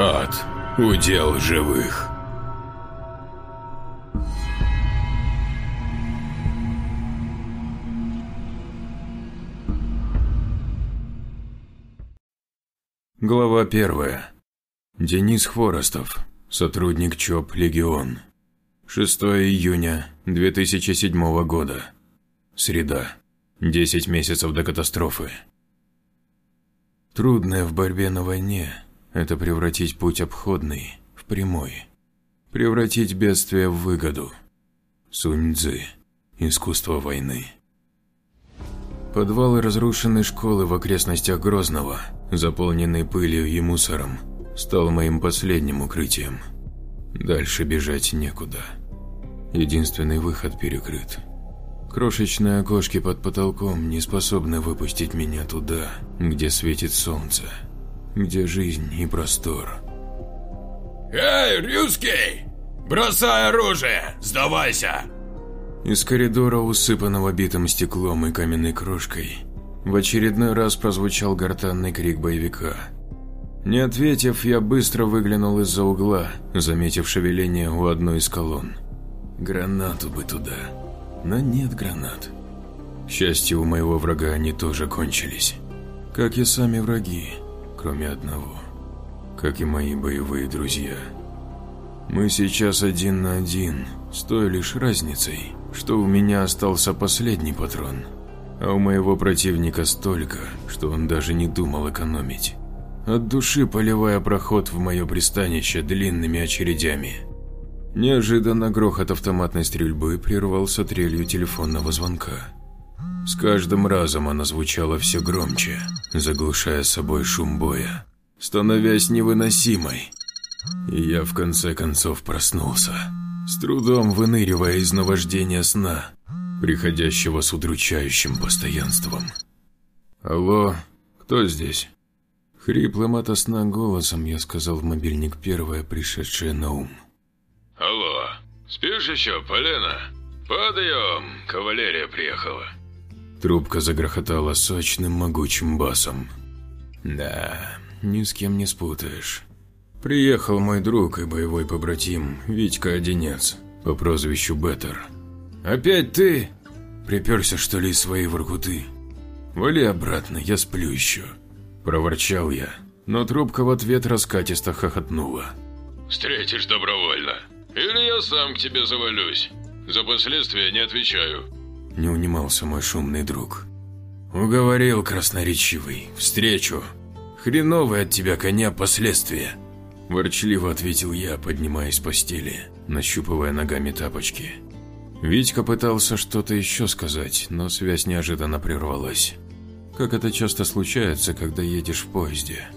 Ад – удел живых. Глава первая. Денис Хворостов, сотрудник ЧОП «Легион». 6 июня 2007 года. Среда. 10 месяцев до катастрофы. Трудное в борьбе на войне – это превратить путь обходный в прямой. Превратить бедствие в выгоду. Сунь Цзы. Искусство войны. Подвалы разрушенной школы в окрестностях Грозного, заполненный пылью и мусором, стал моим последним укрытием. Дальше бежать некуда. Единственный выход перекрыт. Крошечные окошки под потолком не способны выпустить меня туда, где светит солнце, где жизнь и простор. «Эй, Рюский! Бросай оружие! Сдавайся!» Из коридора, усыпанного битым стеклом и каменной крошкой, в очередной раз прозвучал гортанный крик боевика. Не ответив, я быстро выглянул из-за угла, заметив шевеление у одной из колонн. Гранату бы туда. Но нет гранат. К счастью, у моего врага они тоже кончились. Как и сами враги, кроме одного. Как и мои боевые друзья. Мы сейчас один на один, с той лишь разницей, что у меня остался последний патрон, а у моего противника столько, что он даже не думал экономить. От души поливая проход в мое пристанище длинными очередями. Неожиданно грохот автоматной стрельбы прервался трелью телефонного звонка. С каждым разом она звучала все громче, заглушая собой шум боя, становясь невыносимой. И я в конце концов проснулся с трудом выныривая из наваждения сна, приходящего с удручающим постоянством. «Алло, кто здесь?» Хриплым ото сна голосом я сказал в мобильник первое, пришедшее на ум. «Алло, спишь еще, Полена? Подъем, кавалерия приехала». Трубка загрохотала сочным могучим басом. «Да, ни с кем не спутаешь». Приехал мой друг и боевой побратим Витька Одинец по прозвищу Беттер. «Опять ты?» Приперся, что ли, из своей воркуты? «Вали обратно, я сплю еще», – проворчал я, но трубка в ответ раскатисто хохотнула. «Встретишь добровольно, или я сам к тебе завалюсь. За последствия не отвечаю». Не унимался мой шумный друг. «Уговорил красноречивый, встречу. Хреновые от тебя коня последствия». Ворчливо ответил я, поднимаясь с постели, нащупывая ногами тапочки. Витька пытался что-то еще сказать, но связь неожиданно прервалась. Как это часто случается, когда едешь в поезде.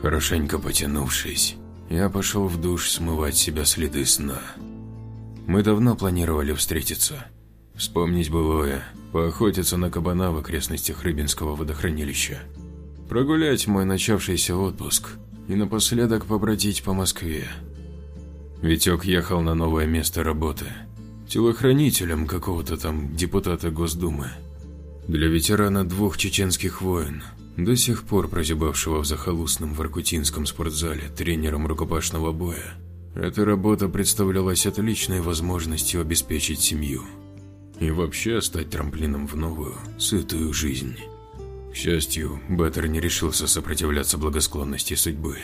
Хорошенько потянувшись, я пошел в душ смывать себя следы сна. Мы давно планировали встретиться. Вспомнить былое, поохотиться на кабана в окрестностях Рыбинского водохранилища. Прогулять мой начавшийся отпуск – и напоследок побродить по Москве. Витек ехал на новое место работы, телохранителем какого-то там депутата Госдумы. Для ветерана двух чеченских войн, до сих пор прозябавшего в захолустном Воркутинском спортзале тренером рукопашного боя, эта работа представлялась отличной возможностью обеспечить семью и вообще стать трамплином в новую, сытую жизнь. К счастью, Беттер не решился сопротивляться благосклонности судьбы,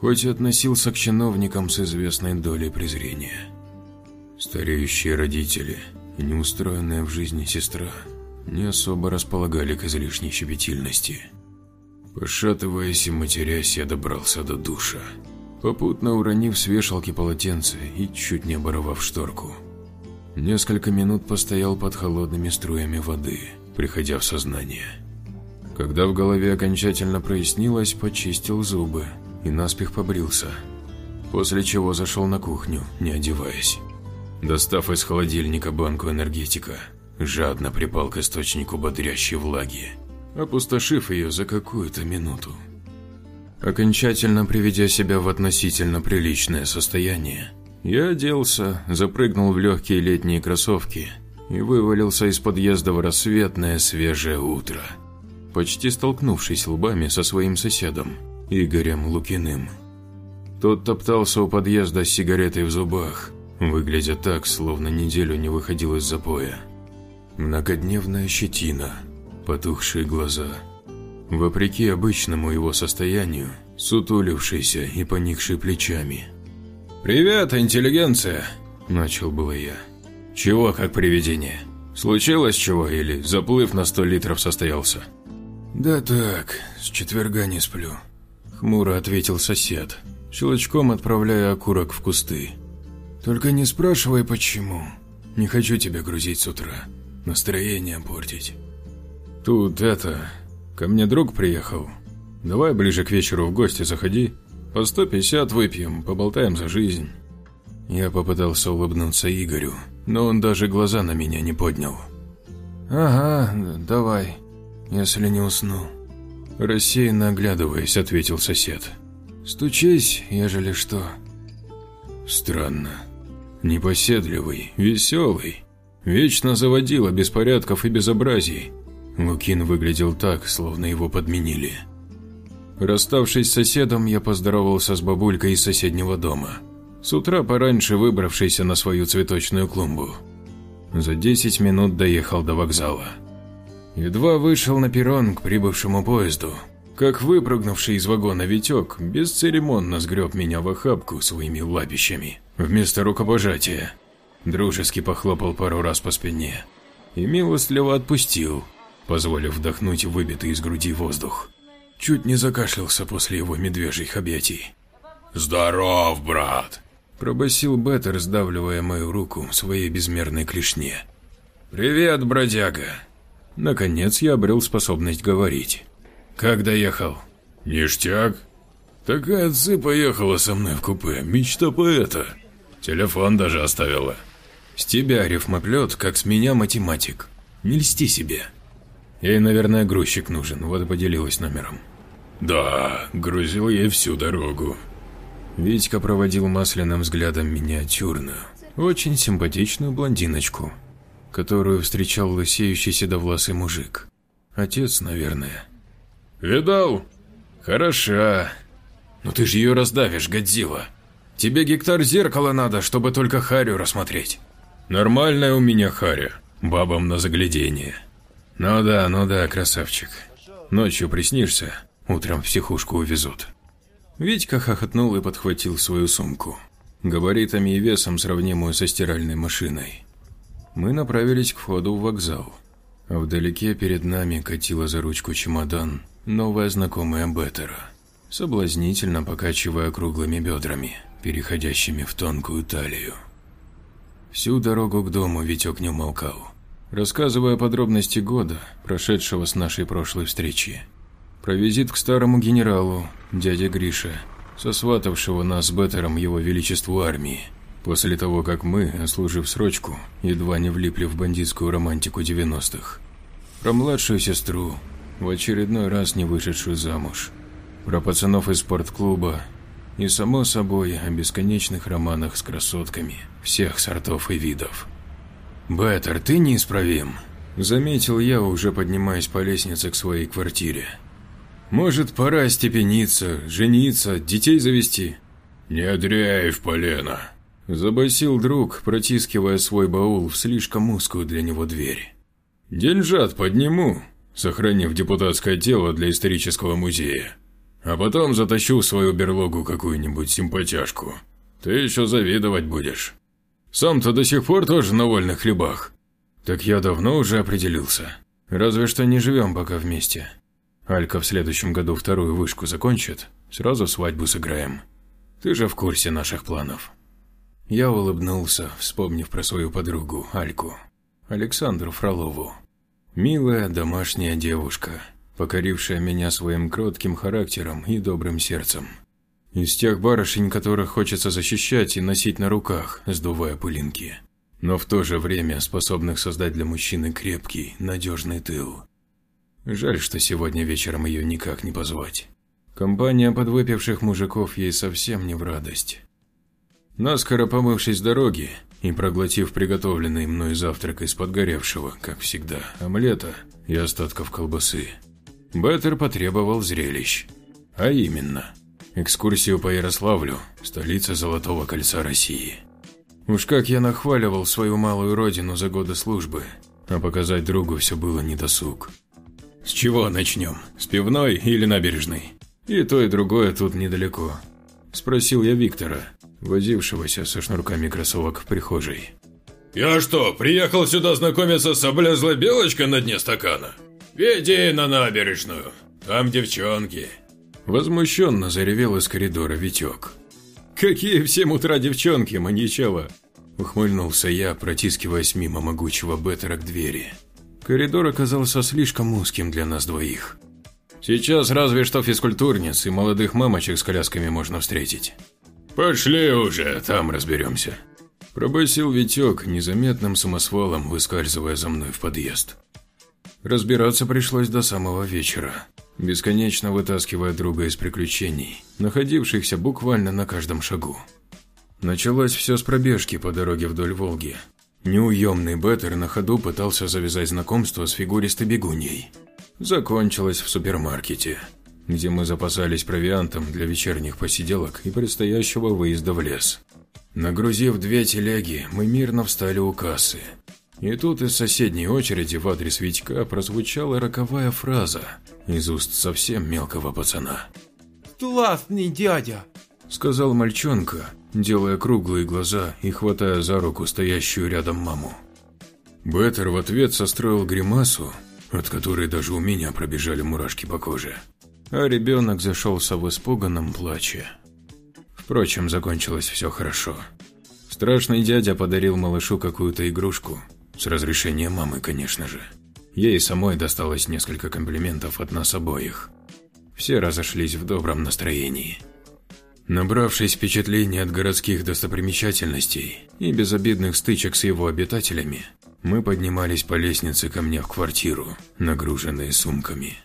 хоть и относился к чиновникам с известной долей презрения. Стареющие родители и неустроенная в жизни сестра не особо располагали к излишней щепетильности. Пошатываясь и матерясь, я добрался до душа, попутно уронив с вешалки полотенце и чуть не оборвав шторку. Несколько минут постоял под холодными струями воды, приходя в сознание – когда в голове окончательно прояснилось, почистил зубы и наспех побрился. После чего зашел на кухню, не одеваясь. Достав из холодильника банку энергетика, жадно припал к источнику бодрящей влаги, опустошив ее за какую-то минуту. Окончательно приведя себя в относительно приличное состояние, я оделся, запрыгнул в легкие летние кроссовки и вывалился из подъезда в рассветное свежее утро почти столкнувшись лбами со своим соседом, Игорем Лукиным. Тот топтался у подъезда с сигаретой в зубах, выглядя так, словно неделю не выходил из запоя. Многодневная щетина, потухшие глаза. Вопреки обычному его состоянию, сутулившийся и поникший плечами. «Привет, интеллигенция!» – начал было я. «Чего как привидение? Случилось чего или заплыв на сто литров состоялся?» «Да так, с четверга не сплю», – хмуро ответил сосед, щелчком отправляя окурок в кусты. «Только не спрашивай, почему. Не хочу тебя грузить с утра, настроение портить». «Тут это... Ко мне друг приехал. Давай ближе к вечеру в гости заходи. По 150 выпьем, поболтаем за жизнь». Я попытался улыбнуться Игорю, но он даже глаза на меня не поднял. «Ага, давай, если не усну». Рассеянно оглядываясь, ответил сосед. «Стучись, ежели что». Странно. Непоседливый, веселый, вечно заводила беспорядков и безобразий. Лукин выглядел так, словно его подменили. Расставшись с соседом, я поздоровался с бабулькой из соседнего дома – с утра пораньше выбравшийся на свою цветочную клумбу. За 10 минут доехал до вокзала. Едва вышел на перрон к прибывшему поезду, как выпрыгнувший из вагона Витек бесцеремонно сгреб меня в охапку своими лапищами вместо рукопожатия. Дружески похлопал пару раз по спине и милостливо отпустил, позволив вдохнуть выбитый из груди воздух. Чуть не закашлялся после его медвежьих объятий. «Здоров, брат!» Пробасил Беттер, сдавливая мою руку в своей безмерной клешне. «Привет, бродяга!» Наконец я обрел способность говорить. «Как доехал?» «Ништяк. Такая цы поехала со мной в купе, мечта поэта. Телефон даже оставила». «С тебя рифмоплет, как с меня математик. Не льсти себе». Ей, наверное, грузчик нужен, вот и поделилась номером. «Да, грузил ей всю дорогу», Витька проводил масляным взглядом миниатюрную, очень симпатичную блондиночку, которую встречал лысеющий седовласый мужик. Отец, наверное. «Видал? Хороша. Но ты же ее раздавишь, Годзилла. Тебе гектар зеркала надо, чтобы только Харю рассмотреть». «Нормальная у меня Харя, бабам на заглядение». «Ну да, ну да, красавчик. Ночью приснишься, утром в психушку увезут». Витька хохотнул и подхватил свою сумку, габаритами и весом сравнимую со стиральной машиной. Мы направились к входу в вокзал. А вдалеке перед нами катила за ручку чемодан новая знакомая Беттера, соблазнительно покачивая круглыми бедрами, переходящими в тонкую талию. Всю дорогу к дому Витек не умолкал, рассказывая подробности года, прошедшего с нашей прошлой встречи. Про визит к старому генералу, дяде Грише, сосватавшего нас с Беттером его величеству армии, после того, как мы, ослужив срочку, едва не влипли в бандитскую романтику 90-х. Про младшую сестру, в очередной раз не вышедшую замуж. Про пацанов из спортклуба и, само собой, о бесконечных романах с красотками всех сортов и видов. «Беттер, ты неисправим», – заметил я, уже поднимаясь по лестнице к своей квартире. Может, пора степениться, жениться, детей завести?» «Не дряй в полено», – забасил друг, протискивая свой баул в слишком узкую для него дверь. «Деньжат подниму, сохранив депутатское тело для исторического музея. А потом затащу в свою берлогу какую-нибудь симпатяшку. Ты еще завидовать будешь. Сам-то до сих пор тоже на вольных хлебах». «Так я давно уже определился. Разве что не живем пока вместе. Алька в следующем году вторую вышку закончит, сразу свадьбу сыграем. Ты же в курсе наших планов. Я улыбнулся, вспомнив про свою подругу, Альку, Александру Фролову. Милая домашняя девушка, покорившая меня своим кротким характером и добрым сердцем. Из тех барышень, которых хочется защищать и носить на руках, сдувая пылинки. Но в то же время способных создать для мужчины крепкий, надежный тыл. Жаль, что сегодня вечером ее никак не позвать. Компания подвыпивших мужиков ей совсем не в радость. Наскоро помывшись с дороги и проглотив приготовленный мной завтрак из подгоревшего, как всегда, омлета и остатков колбасы, Беттер потребовал зрелищ. А именно, экскурсию по Ярославлю, столице Золотого кольца России. Уж как я нахваливал свою малую родину за годы службы, а показать другу все было недосуг. С чего начнем? С пивной или набережной? И то, и другое тут недалеко. Спросил я Виктора, возившегося со шнурками кроссовок в прихожей. «Я что, приехал сюда знакомиться с облезлой белочкой на дне стакана? Веди на набережную, там девчонки». Возмущенно заревел из коридора Витек. «Какие в семь утра девчонки, маньячела!» Ухмыльнулся я, протискиваясь мимо могучего Беттера к двери. Коридор оказался слишком узким для нас двоих. Сейчас разве что физкультурниц и молодых мамочек с колясками можно встретить. «Пошли уже, там разберемся», – пробасил Витек, незаметным самосвалом выскальзывая за мной в подъезд. Разбираться пришлось до самого вечера, бесконечно вытаскивая друга из приключений, находившихся буквально на каждом шагу. Началось все с пробежки по дороге вдоль Волги. Неуемный Беттер на ходу пытался завязать знакомство с фигуристой бегуньей. Закончилось в супермаркете, где мы запасались провиантом для вечерних посиделок и предстоящего выезда в лес. Нагрузив две телеги, мы мирно встали у кассы. И тут из соседней очереди в адрес Витька прозвучала роковая фраза из уст совсем мелкого пацана. «Классный дядя!» – сказал мальчонка, делая круглые глаза и хватая за руку стоящую рядом маму. Беттер в ответ состроил гримасу, от которой даже у меня пробежали мурашки по коже. А ребенок зашелся в испуганном плаче. Впрочем, закончилось все хорошо. Страшный дядя подарил малышу какую-то игрушку, с разрешения мамы, конечно же. Ей самой досталось несколько комплиментов от нас обоих. Все разошлись в добром настроении. Набравшись впечатлений от городских достопримечательностей и безобидных стычек с его обитателями, мы поднимались по лестнице ко мне в квартиру, нагруженные сумками.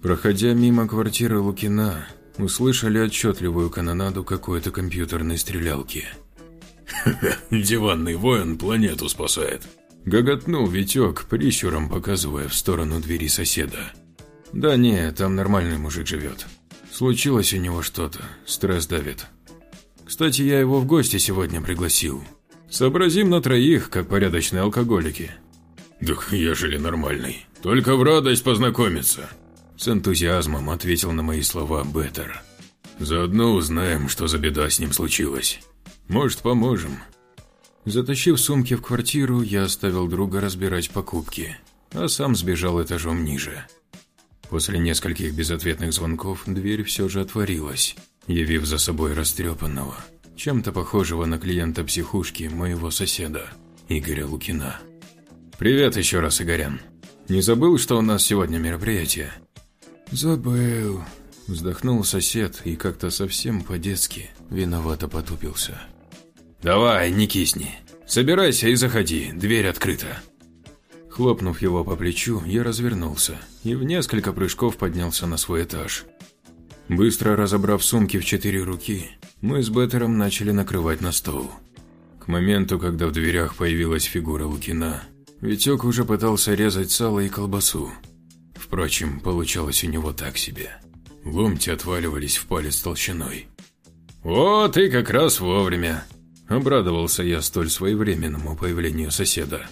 Проходя мимо квартиры Лукина, услышали отчетливую канонаду какой-то компьютерной стрелялки. диванный воин планету спасает», – гоготнул Витек, прищуром показывая в сторону двери соседа. «Да не, там нормальный мужик живет», Случилось у него что-то, стресс давит. Кстати, я его в гости сегодня пригласил. Сообразим на троих, как порядочные алкоголики. Так ежели нормальный, только в радость познакомиться. С энтузиазмом ответил на мои слова Беттер. Заодно узнаем, что за беда с ним случилась. Может, поможем. Затащив сумки в квартиру, я оставил друга разбирать покупки, а сам сбежал этажом ниже. После нескольких безответных звонков дверь все же отворилась, явив за собой растрепанного, чем-то похожего на клиента психушки моего соседа, Игоря Лукина. «Привет еще раз, Игорян. Не забыл, что у нас сегодня мероприятие?» «Забыл», – вздохнул сосед и как-то совсем по-детски виновато потупился. «Давай, не кисни. Собирайся и заходи, дверь открыта». Хлопнув его по плечу, я развернулся и в несколько прыжков поднялся на свой этаж. Быстро разобрав сумки в четыре руки, мы с Беттером начали накрывать на стол. К моменту, когда в дверях появилась фигура Лукина, Витек уже пытался резать сало и колбасу. Впрочем, получалось у него так себе. Ломти отваливались в палец толщиной. «О, ты как раз вовремя!» – обрадовался я столь своевременному появлению соседа.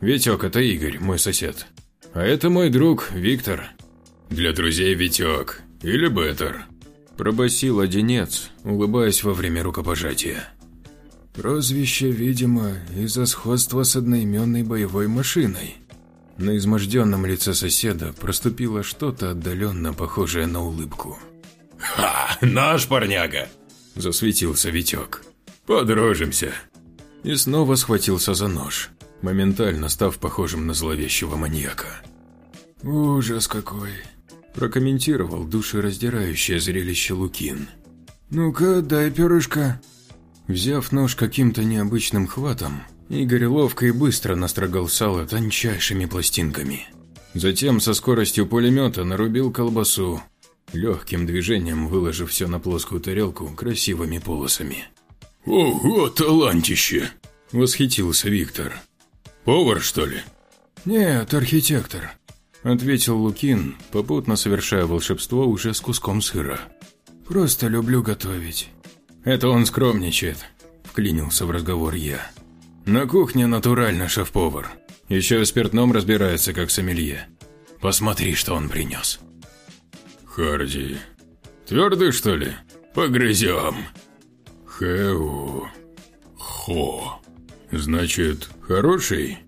Витек – это Игорь, мой сосед. А это мой друг Виктор. Для друзей Витек или Беттер. Пробасил одинец, улыбаясь во время рукопожатия. Прозвище, видимо, из-за сходства с одноименной боевой машиной. На изможденном лице соседа проступило что-то отдаленно похожее на улыбку. «Ха! Наш парняга!» – засветился Витек. «Подружимся!» И снова схватился за нож моментально став похожим на зловещего маньяка. «Ужас какой!» – прокомментировал душераздирающее зрелище Лукин. «Ну-ка, дай перышко!» Взяв нож каким-то необычным хватом, Игорь ловко и быстро настрогал сало тончайшими пластинками. Затем со скоростью пулемета нарубил колбасу, легким движением выложив все на плоскую тарелку красивыми полосами. «Ого, талантище!» – восхитился Виктор. Повар, что ли? Нет, архитектор, ответил Лукин, попутно совершая волшебство уже с куском сыра. Просто люблю готовить. Это он скромничает, вклинился в разговор я. На кухне натурально шеф-повар. Еще и спиртном разбирается, как сомелье. Посмотри, что он принес. Харди. Твердый, что ли? Погрызем. Хэу. Хо. Значит, хороший?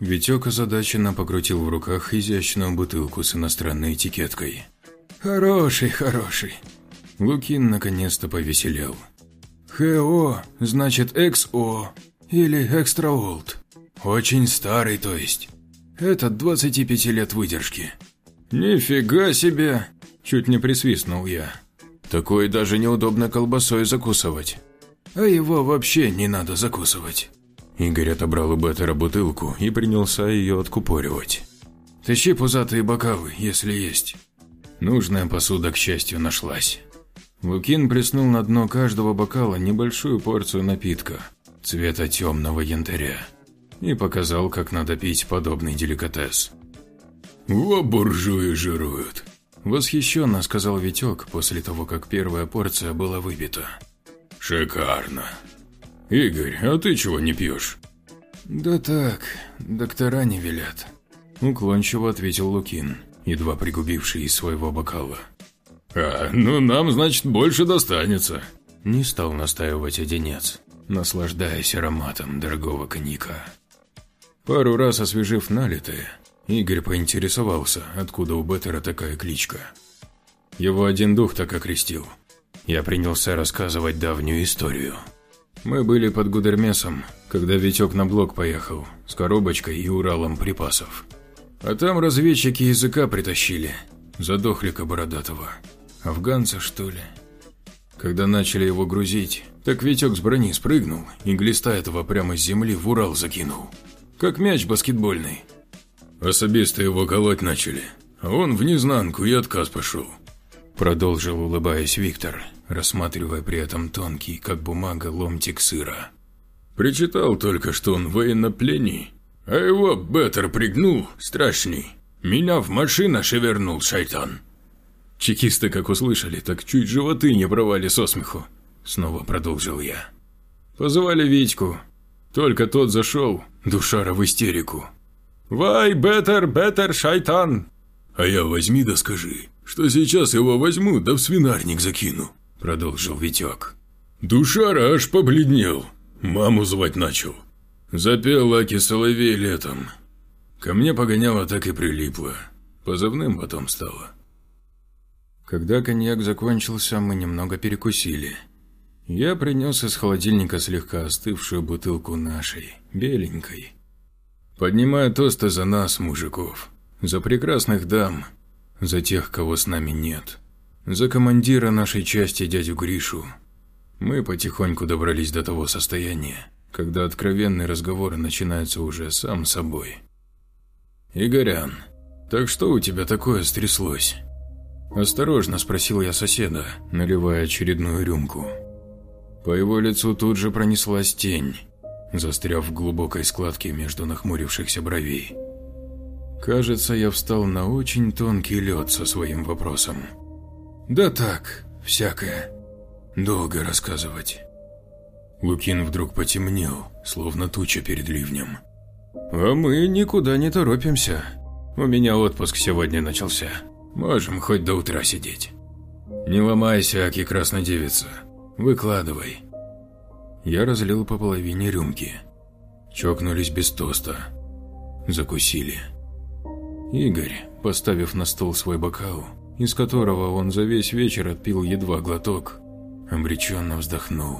Витек озадаченно покрутил в руках изящную бутылку с иностранной этикеткой. Хороший, хороший. Лукин наконец-то повеселел. ХО значит XO или Extra Old. Очень старый, то есть. Этот 25 лет выдержки. Нифига себе! Чуть не присвистнул я. Такой даже неудобно колбасой закусывать. А его вообще не надо закусывать. Игорь отобрал у Беттера бутылку и принялся ее откупоривать. Тащи пузатые бокалы, если есть. Нужная посуда, к счастью, нашлась. Лукин плеснул на дно каждого бокала небольшую порцию напитка цвета темного янтаря и показал, как надо пить подобный деликатес. «Во буржуи жируют!» – восхищенно сказал Витек после того, как первая порция была выпита. «Шикарно!» «Игорь, а ты чего не пьешь?» «Да так, доктора не велят», – уклончиво ответил Лукин, едва пригубивший из своего бокала. «А, ну нам, значит, больше достанется», – не стал настаивать одинец, наслаждаясь ароматом дорогого коньяка. Пару раз освежив налитое, Игорь поинтересовался, откуда у Беттера такая кличка. Его один дух так окрестил. Я принялся рассказывать давнюю историю. Мы были под Гудермесом, когда Витек на блок поехал, с коробочкой и Уралом припасов. А там разведчики языка притащили, задохлика бородатого. Афганца, что ли? Когда начали его грузить, так Витек с брони спрыгнул и глиста этого прямо с земли в Урал закинул. Как мяч баскетбольный. Особисты его колоть начали, а он в незнанку и отказ пошел. Продолжил, улыбаясь Виктор, рассматривая при этом тонкий, как бумага, ломтик сыра. Причитал только, что он военнопленный, а его Беттер пригнул, страшный. Меня в машина шевернул, шайтан. Чекисты, как услышали, так чуть животы не провали со смеху. Снова продолжил я. Позвали Витьку. Только тот зашел, душара в истерику. «Вай, бетер, бетер, шайтан!» «А я возьми да скажи, что сейчас его возьму да в свинарник закину», продолжил Витек. Душара аж побледнел, маму звать начал. Запел Лаки Соловей летом. Ко мне погоняло так и прилипло, позывным потом стало. Когда коньяк закончился, мы немного перекусили. Я принес из холодильника слегка остывшую бутылку нашей, беленькой. Поднимая тосты за нас, мужиков, за прекрасных дам, за тех, кого с нами нет, за командира нашей части дядю Гришу. Мы потихоньку добрались до того состояния, когда откровенный разговор начинается уже сам собой. «Игорян, так что у тебя такое стряслось?» Осторожно спросил я соседа, наливая очередную рюмку. По его лицу тут же пронеслась тень, застряв в глубокой складке между нахмурившихся бровей. Кажется, я встал на очень тонкий лед со своим вопросом. «Да так, всякое. Долго рассказывать». Лукин вдруг потемнел, словно туча перед ливнем. «А мы никуда не торопимся. У меня отпуск сегодня начался». Можем хоть до утра сидеть. Не ломайся, Аки краснодевица. Выкладывай. Я разлил по половине рюмки. Чокнулись без тоста. Закусили. Игорь, поставив на стол свой бокал, из которого он за весь вечер отпил едва глоток, обреченно вздохнул.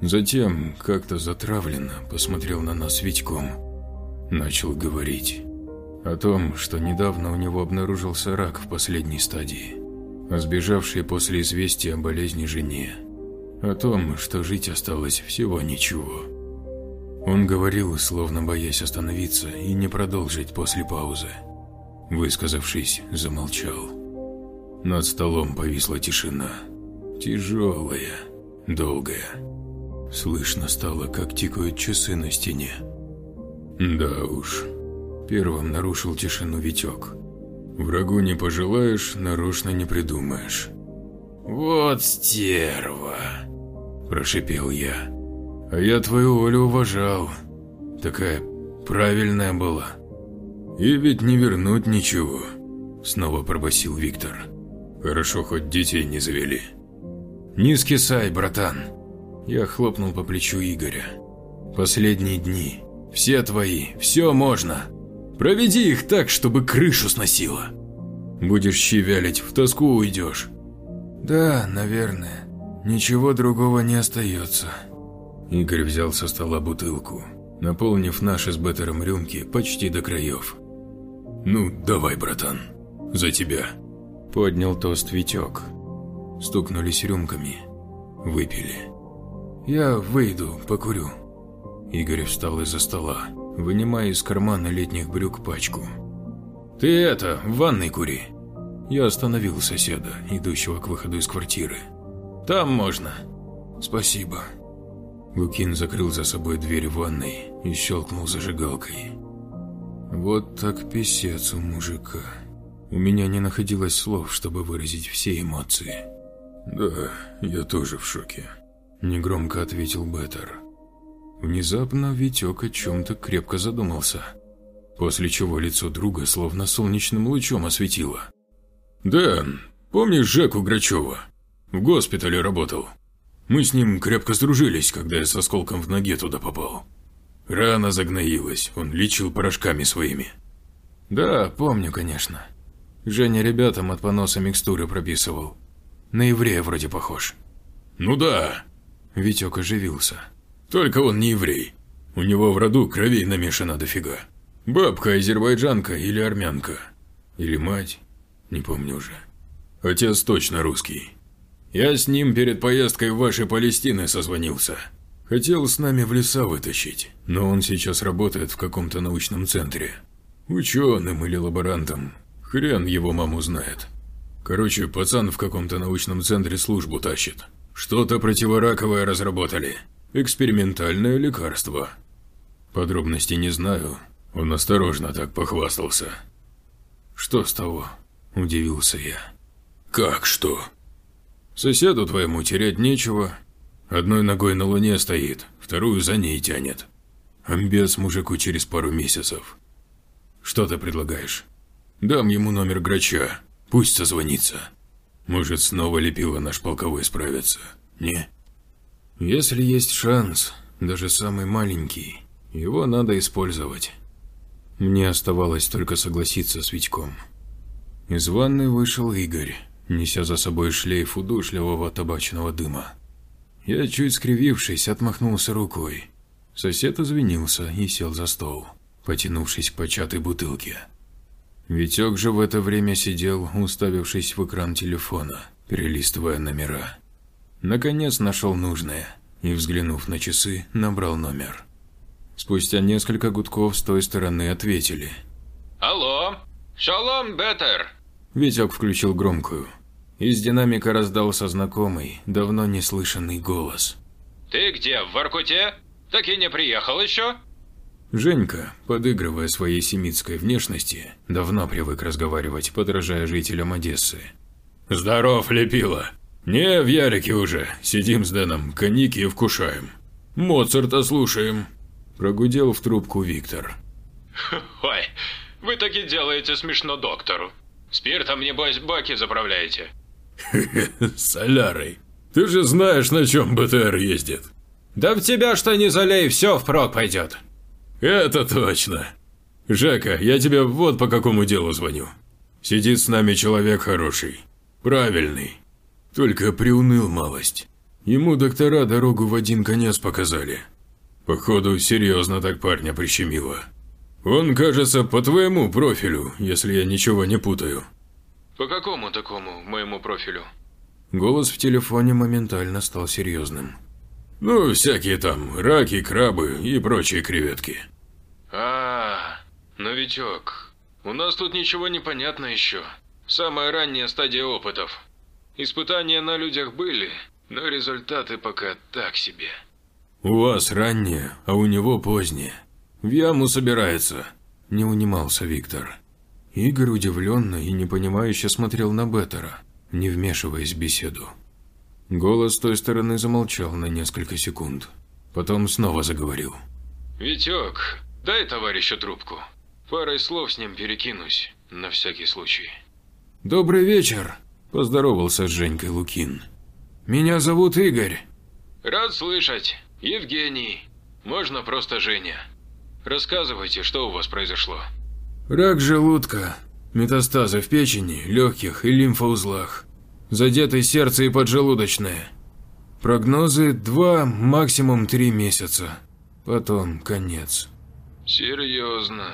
Затем, как-то затравленно, посмотрел на нас Витьком. Начал говорить. О том, что недавно у него обнаружился рак в последней стадии, о сбежавшей после известия о болезни жене, о том, что жить осталось всего ничего. Он говорил, словно боясь остановиться и не продолжить после паузы. Высказавшись, замолчал. Над столом повисла тишина. Тяжелая, долгая. Слышно стало, как тикают часы на стене. Да уж, Первым нарушил тишину Витек. «Врагу не пожелаешь, нарочно не придумаешь. «Вот стерва!» – прошипел я. «А я твою Олю уважал. Такая правильная была. И ведь не вернуть ничего», – снова пробасил Виктор. «Хорошо, хоть детей не завели». «Не скисай, братан!» Я хлопнул по плечу Игоря. «Последние дни. Все твои. Все можно. Проведи их так, чтобы крышу сносило. Будешь щи вялить, в тоску уйдешь». «Да, наверное. Ничего другого не остается». Игорь взял со стола бутылку, наполнив наши с Беттером рюмки почти до краев. «Ну, давай, братан, за тебя!» Поднял тост Витек. Стукнулись рюмками. Выпили. «Я выйду, покурю». Игорь встал из-за стола, вынимая из кармана летних брюк пачку. «Ты это, в ванной кури!» Я остановил соседа, идущего к выходу из квартиры. «Там можно». «Спасибо». Лукин закрыл за собой дверь в ванной и щелкнул зажигалкой. Вот так писец у мужика. У меня не находилось слов, чтобы выразить все эмоции. «Да, я тоже в шоке», – негромко ответил Беттер. Внезапно Витек о чем-то крепко задумался, после чего лицо друга словно солнечным лучом осветило. «Да, помнишь Жеку Грачева? В госпитале работал. Мы с ним крепко сдружились, когда я с осколком в ноге туда попал. Рана загноилась, он лечил порошками своими». «Да, помню, конечно. Женя ребятам от поноса микстуры прописывал. На еврея вроде похож». «Ну да». Витек оживился. «Только он не еврей. У него в роду крови намешано дофига. Бабка азербайджанка или армянка. Или мать, не помню уже. Отец точно русский. Я с ним перед поездкой в ваши Палестины созвонился. Хотел с нами в леса вытащить, но он сейчас работает в каком-то научном центре. Ученым или лаборантом. Хрен его маму знает. Короче, пацан в каком-то научном центре службу тащит. Что-то противораковое разработали. Экспериментальное лекарство. Подробностей не знаю. Он осторожно так похвастался. Что с того? Удивился я. Как что? Соседу твоему терять нечего. Одной ногой на луне стоит, вторую за ней тянет. Амбец мужику через пару месяцев. Что ты предлагаешь? Дам ему номер грача, пусть созвонится. Может, снова лепила наш полковой справится, не? Если есть шанс, даже самый маленький, его надо использовать. Мне оставалось только согласиться с Витьком. Из ванны вышел Игорь, неся за собой шлейф удушливого табачного дыма. Я, чуть скривившись, отмахнулся рукой. Сосед извинился и сел за стол, потянувшись к початой бутылке. Витек же в это время сидел, уставившись в экран телефона, перелистывая номера. Наконец нашел нужное и, взглянув на часы, набрал номер. Спустя несколько гудков с той стороны ответили. «Алло, шалом, Беттер!» Витек включил громкую. Из динамика раздался знакомый, давно не слышанный голос. «Ты где, в Воркуте? Так и не приехал еще?» Женька, подыгрывая своей семитской внешности, давно привык разговаривать, подражая жителям Одессы. «Здоров, Лепила! Не, в Ярике уже. Сидим с Дэном, коньяки вкушаем. Моцарта слушаем». Прогудел в трубку Виктор. «Ой, вы так и делаете смешно доктору. Спиртом, небось, баки заправляете?» солярой. Ты же знаешь, на чем БТР ездит». «Да в тебя что не залей, все впрок пойдет». «Это точно. Жека, я тебе вот по какому делу звоню. Сидит с нами человек хороший, правильный. Только приуныл малость. Ему доктора дорогу в один конец показали. Походу, серьезно так парня прищемило. Он, кажется, по твоему профилю, если я ничего не путаю. По какому такому моему профилю? Голос в телефоне моментально стал серьезным. Ну, всякие там раки, крабы и прочие креветки. А, новичок. У нас тут ничего не понятно еще. Самая ранняя стадия опытов. Испытания на людях были, но результаты пока так себе. У вас раннее, а у него позднее. В яму собирается. Не унимался Виктор. Игорь удивленно и непонимающе смотрел на Беттера. не вмешиваясь в беседу. Голос с той стороны замолчал на несколько секунд. Потом снова заговорил. «Витек, дай товарищу трубку. Парой слов с ним перекинусь, на всякий случай». «Добрый вечер», – поздоровался с Женькой Лукин. «Меня зовут Игорь». «Рад слышать. Евгений. Можно просто Женя. Рассказывайте, что у вас произошло». «Рак желудка, метастазы в печени, легких и лимфоузлах, задетое сердце и поджелудочное. Прогнозы два, максимум три месяца. Потом конец». «Серьезно.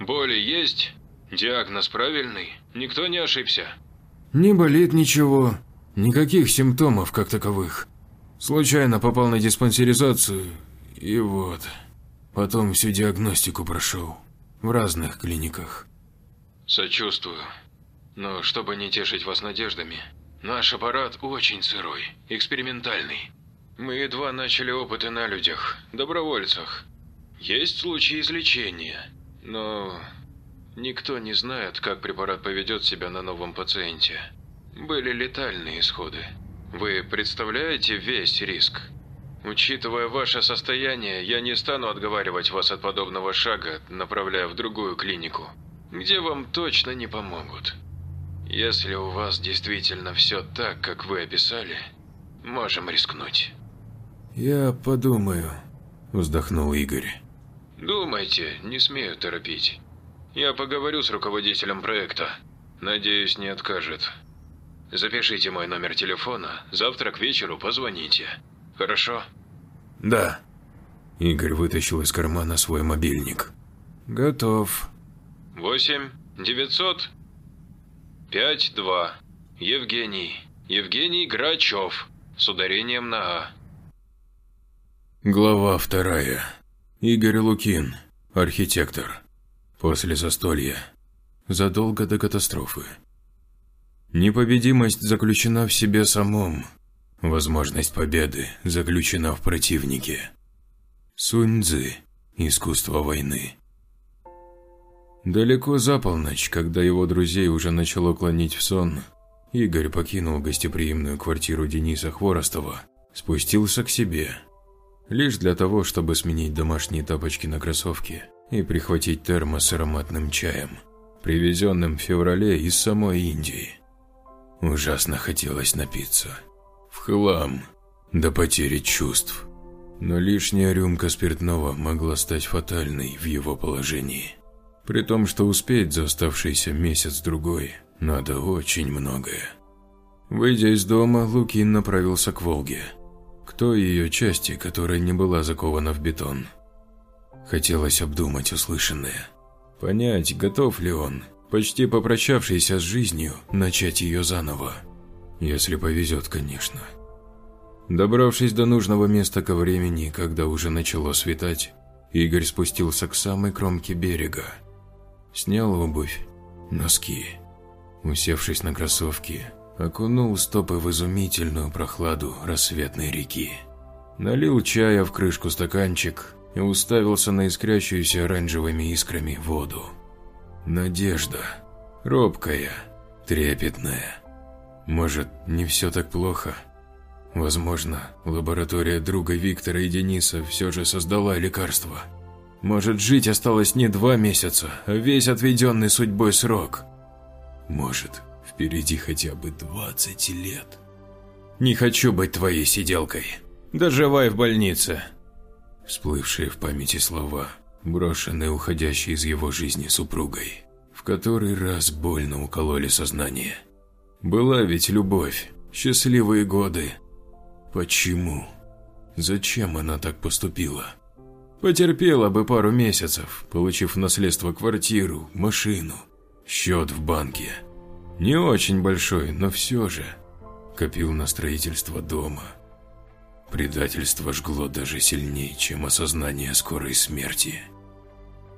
Боли есть? Диагноз правильный? Никто не ошибся?» «Не болит ничего. Никаких симптомов как таковых. Случайно попал на диспансеризацию, и вот. Потом всю диагностику прошел. В разных клиниках. Сочувствую. Но чтобы не тешить вас надеждами, наш аппарат очень сырой, экспериментальный. Мы едва начали опыты на людях, добровольцах. Есть случаи излечения, но никто не знает, как препарат поведет себя на новом пациенте. Были летальные исходы. Вы представляете весь риск? Учитывая ваше состояние, я не стану отговаривать вас от подобного шага, направляя в другую клинику, где вам точно не помогут. Если у вас действительно все так, как вы описали, можем рискнуть. Я подумаю, вздохнул Игорь. Думайте, не смею торопить. Я поговорю с руководителем проекта. Надеюсь, не откажет. Запишите мой номер телефона, завтра к вечеру позвоните. Хорошо? Да. Игорь вытащил из кармана свой мобильник. Готов. 8 900 52 Евгений. Евгений Грачев. С ударением на А. Глава вторая. Игорь Лукин, архитектор. После застолья. Задолго до катастрофы. Непобедимость заключена в себе самом, Возможность победы заключена в противнике. Сунь Цзы. Искусство войны. Далеко за полночь, когда его друзей уже начало клонить в сон, Игорь покинул гостеприимную квартиру Дениса Хворостова, спустился к себе. Лишь для того, чтобы сменить домашние тапочки на кроссовки и прихватить термос с ароматным чаем, привезенным в феврале из самой Индии. Ужасно хотелось напиться в хлам, до потери чувств. Но лишняя рюмка спиртного могла стать фатальной в его положении. При том, что успеть за оставшийся месяц-другой надо очень многое. Выйдя из дома, Лукин направился к Волге, к той ее части, которая не была закована в бетон. Хотелось обдумать услышанное, понять, готов ли он, почти попрощавшийся с жизнью, начать ее заново. Если повезет, конечно. Добравшись до нужного места ко времени, когда уже начало светать, Игорь спустился к самой кромке берега. Снял обувь, носки. Усевшись на кроссовки, окунул стопы в изумительную прохладу рассветной реки. Налил чая в крышку стаканчик и уставился на искрящуюся оранжевыми искрами воду. Надежда. Робкая, трепетная. Может, не все так плохо? Возможно, лаборатория друга Виктора и Дениса все же создала лекарство. Может, жить осталось не два месяца, а весь отведенный судьбой срок. Может, впереди хотя бы 20 лет. Не хочу быть твоей сиделкой. Доживай в больнице. Всплывшие в памяти слова, брошенные уходящей из его жизни супругой, в который раз больно укололи сознание. Была ведь любовь, счастливые годы. Почему? Зачем она так поступила? Потерпела бы пару месяцев, получив наследство квартиру, машину, счет в банке. Не очень большой, но все же. Копил на строительство дома. Предательство жгло даже сильнее, чем осознание скорой смерти.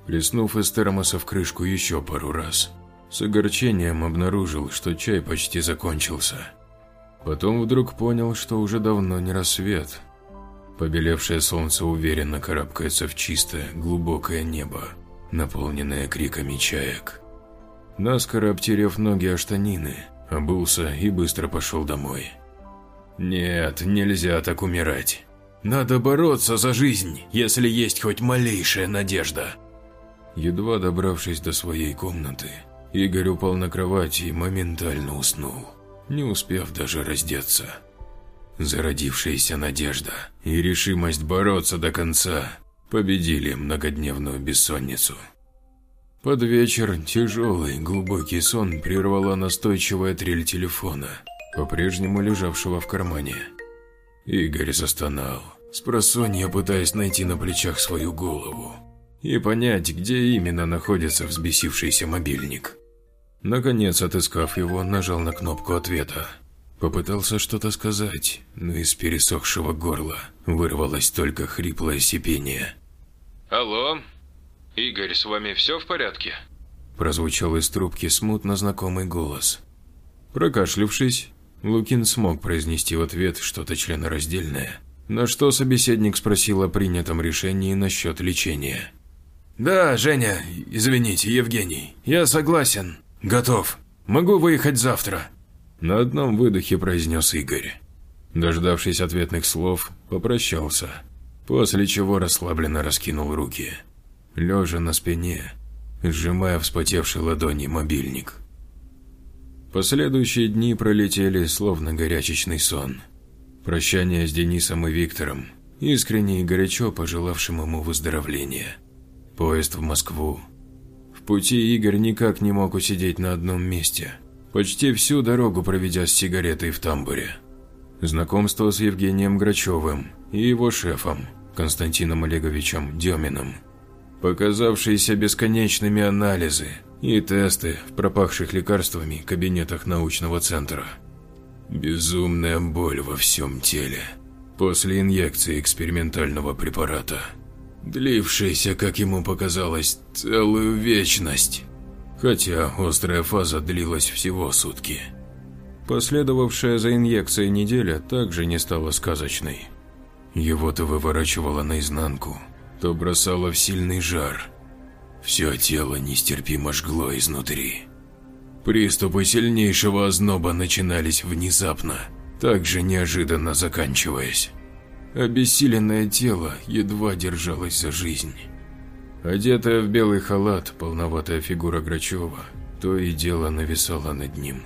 Плеснув из термоса в крышку еще пару раз – с огорчением обнаружил, что чай почти закончился. Потом вдруг понял, что уже давно не рассвет. Побелевшее солнце уверенно карабкается в чистое, глубокое небо, наполненное криками чаек. Наскоро обтерев ноги о штанины, обулся и быстро пошел домой. Нет, нельзя так умирать. Надо бороться за жизнь, если есть хоть малейшая надежда. Едва добравшись до своей комнаты, Игорь упал на кровать и моментально уснул, не успев даже раздеться. Зародившаяся надежда и решимость бороться до конца победили многодневную бессонницу. Под вечер тяжелый, глубокий сон прервала настойчивая трель телефона, по-прежнему лежавшего в кармане. Игорь застонал, спросонья пытаясь найти на плечах свою голову и понять, где именно находится взбесившийся мобильник. Наконец, отыскав его, нажал на кнопку ответа. Попытался что-то сказать, но из пересохшего горла вырвалось только хриплое сипение. Алло? Игорь, с вами все в порядке? Прозвучал из трубки смутно знакомый голос. Прокашлявшись, Лукин смог произнести в ответ что-то членораздельное, на что собеседник спросил о принятом решении насчет лечения. «Да, Женя, извините, Евгений, я согласен, готов, могу выехать завтра», на одном выдохе произнес Игорь. Дождавшись ответных слов, попрощался, после чего расслабленно раскинул руки, лежа на спине, сжимая вспотевшей ладони мобильник. Последующие дни пролетели словно горячечный сон. Прощание с Денисом и Виктором, искренне и горячо пожелавшим ему выздоровления. Поезд в Москву. В пути Игорь никак не мог усидеть на одном месте – почти всю дорогу проведя с сигаретой в тамбуре. Знакомство с Евгением Грачевым и его шефом, Константином Олеговичем Деминым. Показавшиеся бесконечными анализы и тесты в пропахших лекарствами кабинетах научного центра. Безумная боль во всем теле после инъекции экспериментального препарата, длившаяся, как ему показалось, целую вечность хотя острая фаза длилась всего сутки. Последовавшая за инъекцией неделя также не стала сказочной. Его то выворачивало наизнанку, то бросало в сильный жар. Все тело нестерпимо жгло изнутри. Приступы сильнейшего озноба начинались внезапно, также неожиданно заканчиваясь. Обессиленное тело едва держалось за жизнь. Одетая в белый халат, полноватая фигура Грачева то и дело нависала над ним.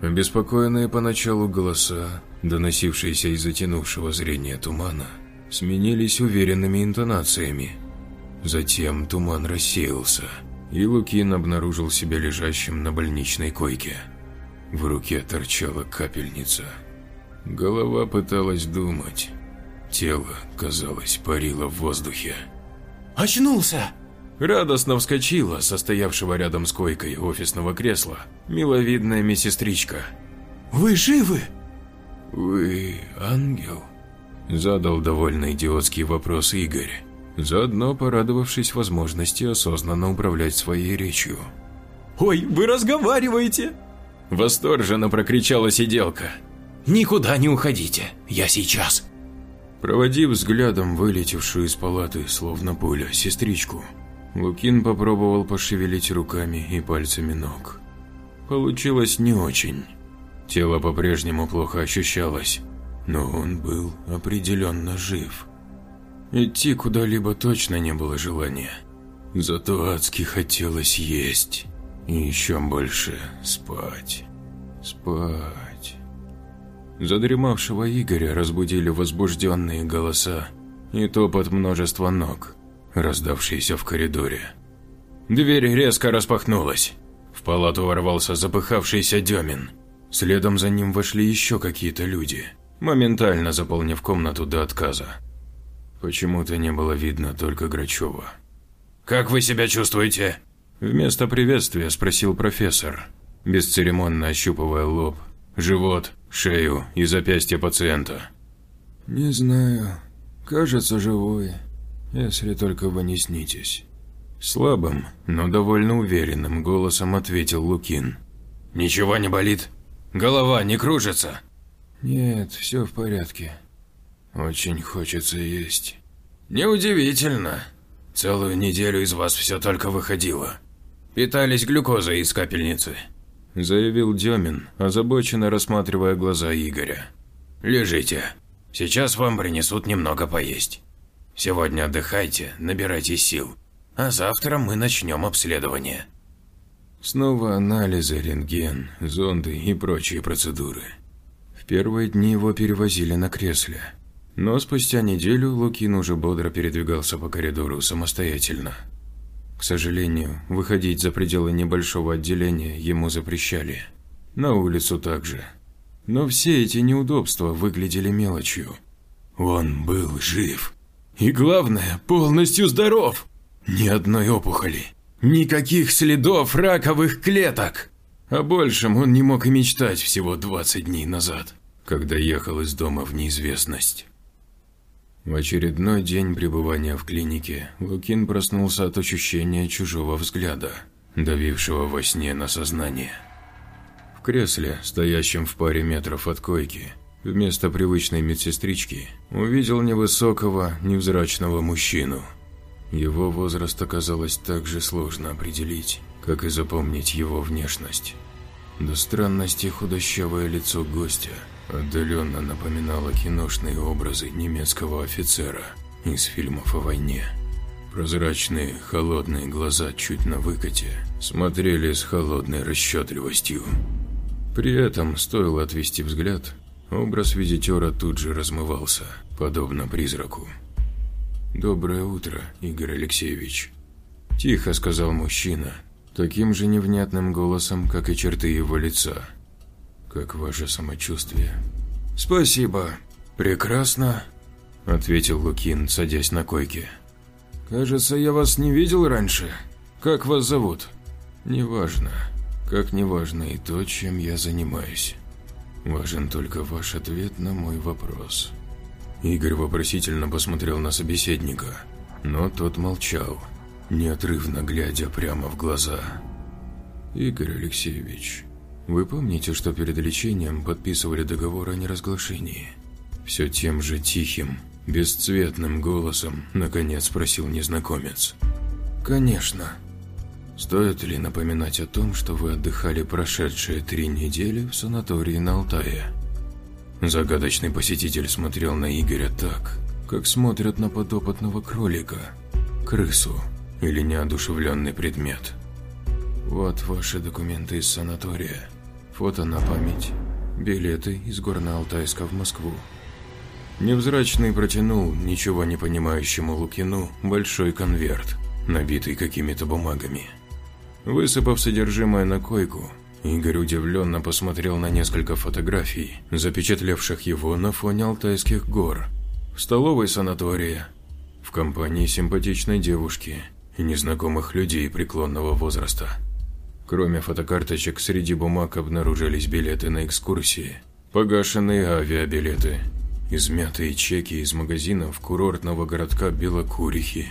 Обеспокоенные поначалу голоса, доносившиеся из затянувшего зрения тумана, сменились уверенными интонациями. Затем туман рассеялся, и Лукин обнаружил себя лежащим на больничной койке. В руке торчала капельница. Голова пыталась думать. Тело, казалось, парило в воздухе. Очнулся!» Радостно вскочила, состоявшего рядом с койкой офисного кресла, миловидная медсестричка. «Вы живы?» «Вы ангел?» Задал довольно идиотский вопрос Игорь, заодно порадовавшись возможности осознанно управлять своей речью. «Ой, вы разговариваете!» Восторженно прокричала сиделка. «Никуда не уходите, я сейчас!» Проводив взглядом вылетевшую из палаты, словно пуля, сестричку, Лукин попробовал пошевелить руками и пальцами ног. Получилось не очень. Тело по-прежнему плохо ощущалось, но он был определенно жив. Идти куда-либо точно не было желания. Зато адски хотелось есть. И еще больше спать. Спать. Задремавшего Игоря разбудили возбужденные голоса и топот множества ног, раздавшиеся в коридоре. Дверь резко распахнулась. В палату ворвался запыхавшийся Демин. Следом за ним вошли еще какие-то люди, моментально заполнив комнату до отказа. Почему-то не было видно только Грачева. «Как вы себя чувствуете?» Вместо приветствия спросил профессор, бесцеремонно ощупывая лоб, живот шею и запястье пациента. «Не знаю. Кажется, живой, если только вы не снитесь». Слабым, но довольно уверенным голосом ответил Лукин. «Ничего не болит? Голова не кружится?» «Нет, все в порядке. Очень хочется есть». «Неудивительно. Целую неделю из вас все только выходило. Питались глюкозой из капельницы. – заявил Демин, озабоченно рассматривая глаза Игоря. «Лежите. Сейчас вам принесут немного поесть. Сегодня отдыхайте, набирайте сил, а завтра мы начнем обследование». Снова анализы, рентген, зонды и прочие процедуры. В первые дни его перевозили на кресле. Но спустя неделю Лукин уже бодро передвигался по коридору самостоятельно. К сожалению, выходить за пределы небольшого отделения ему запрещали. На улицу также. Но все эти неудобства выглядели мелочью. Он был жив. И главное, полностью здоров. Ни одной опухоли. Никаких следов раковых клеток. О большем он не мог и мечтать всего 20 дней назад, когда ехал из дома в неизвестность. В очередной день пребывания в клинике Лукин проснулся от ощущения чужого взгляда, давившего во сне на сознание. В кресле, стоящем в паре метров от койки, вместо привычной медсестрички, увидел невысокого, невзрачного мужчину – его возраст оказалось так же сложно определить, как и запомнить его внешность. До странности худощавое лицо гостя отдаленно напоминало киношные образы немецкого офицера из фильмов о войне. Прозрачные, холодные глаза чуть на выкате смотрели с холодной расчетливостью. При этом, стоило отвести взгляд, образ визитера тут же размывался, подобно призраку. «Доброе утро, Игорь Алексеевич», – тихо сказал мужчина, таким же невнятным голосом, как и черты его лица. «Как ваше самочувствие?» «Спасибо. Прекрасно», – ответил Лукин, садясь на койке. «Кажется, я вас не видел раньше. Как вас зовут?» «Неважно. Как неважно и то, чем я занимаюсь. Важен только ваш ответ на мой вопрос». Игорь вопросительно посмотрел на собеседника, но тот молчал, неотрывно глядя прямо в глаза. «Игорь Алексеевич, вы помните, что перед лечением подписывали договор о неразглашении?» Все тем же тихим, бесцветным голосом, наконец спросил незнакомец. «Конечно. Стоит ли напоминать о том, что вы отдыхали прошедшие три недели в санатории на Алтае?» Загадочный посетитель смотрел на Игоря так, как смотрят на подопытного кролика, крысу или неодушевленный предмет. Вот ваши документы из санатория, фото на память, билеты из Горно-Алтайска в Москву. Невзрачный протянул ничего не понимающему Лукину большой конверт, набитый какими-то бумагами. Высыпав содержимое на койку, Игорь удивленно посмотрел на несколько фотографий, запечатлевших его на фоне Алтайских гор. В столовой санатории, в компании симпатичной девушки и незнакомых людей преклонного возраста. Кроме фотокарточек, среди бумаг обнаружились билеты на экскурсии, погашенные авиабилеты, измятые чеки из магазинов курортного городка Белокурихи,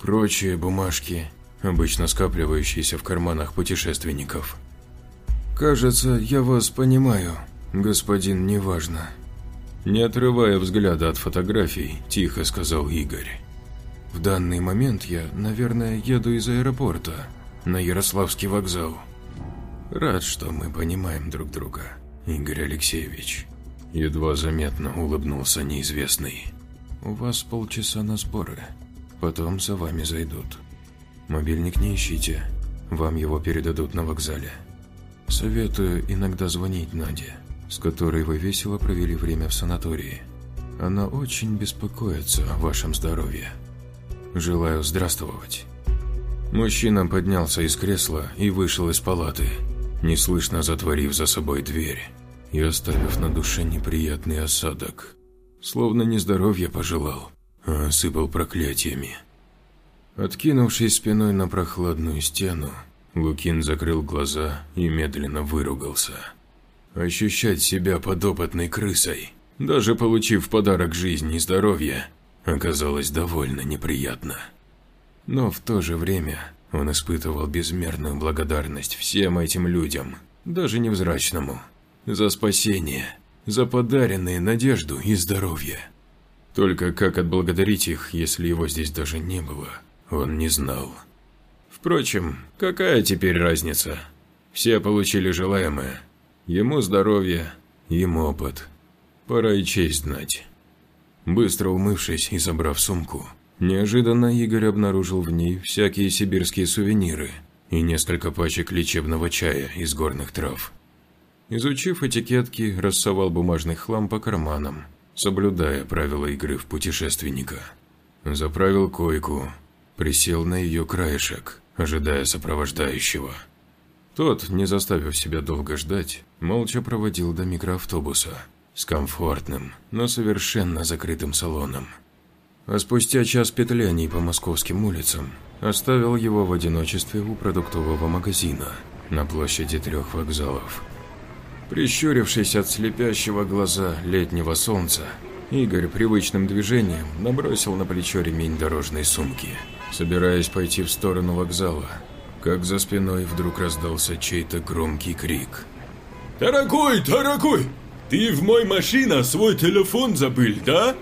прочие бумажки, обычно скапливающиеся в карманах путешественников – «Кажется, я вас понимаю, господин Неважно». Не отрывая взгляда от фотографий, тихо сказал Игорь. «В данный момент я, наверное, еду из аэропорта на Ярославский вокзал. Рад, что мы понимаем друг друга, Игорь Алексеевич». Едва заметно улыбнулся неизвестный. «У вас полчаса на сборы, потом за вами зайдут. Мобильник не ищите, вам его передадут на вокзале». Советую иногда звонить Наде, с которой вы весело провели время в санатории. Она очень беспокоится о вашем здоровье. Желаю здравствовать. Мужчина поднялся из кресла и вышел из палаты, неслышно затворив за собой дверь и оставив на душе неприятный осадок. Словно не здоровья пожелал, а осыпал проклятиями. Откинувшись спиной на прохладную стену, Лукин закрыл глаза и медленно выругался. Ощущать себя подопытной крысой, даже получив подарок жизни и здоровья, оказалось довольно неприятно. Но в то же время он испытывал безмерную благодарность всем этим людям, даже невзрачному, за спасение, за подаренные надежду и здоровье. Только как отблагодарить их, если его здесь даже не было, он не знал. Впрочем, какая теперь разница? Все получили желаемое. Ему здоровье, им опыт. Пора и честь знать. Быстро умывшись и забрав сумку, неожиданно Игорь обнаружил в ней всякие сибирские сувениры и несколько пачек лечебного чая из горных трав. Изучив этикетки, рассовал бумажный хлам по карманам, соблюдая правила игры в путешественника. Заправил койку, присел на ее краешек, ожидая сопровождающего. Тот, не заставив себя долго ждать, молча проводил до микроавтобуса с комфортным, но совершенно закрытым салоном. А спустя час петляний по московским улицам оставил его в одиночестве у продуктового магазина на площади трех вокзалов. Прищурившись от слепящего глаза летнего солнца, Игорь привычным движением набросил на плечо ремень дорожной сумки, собираясь пойти в сторону вокзала, как за спиной вдруг раздался чей-то громкий крик. «Дорогой, дорогой, ты в мой машина свой телефон забыл, да?»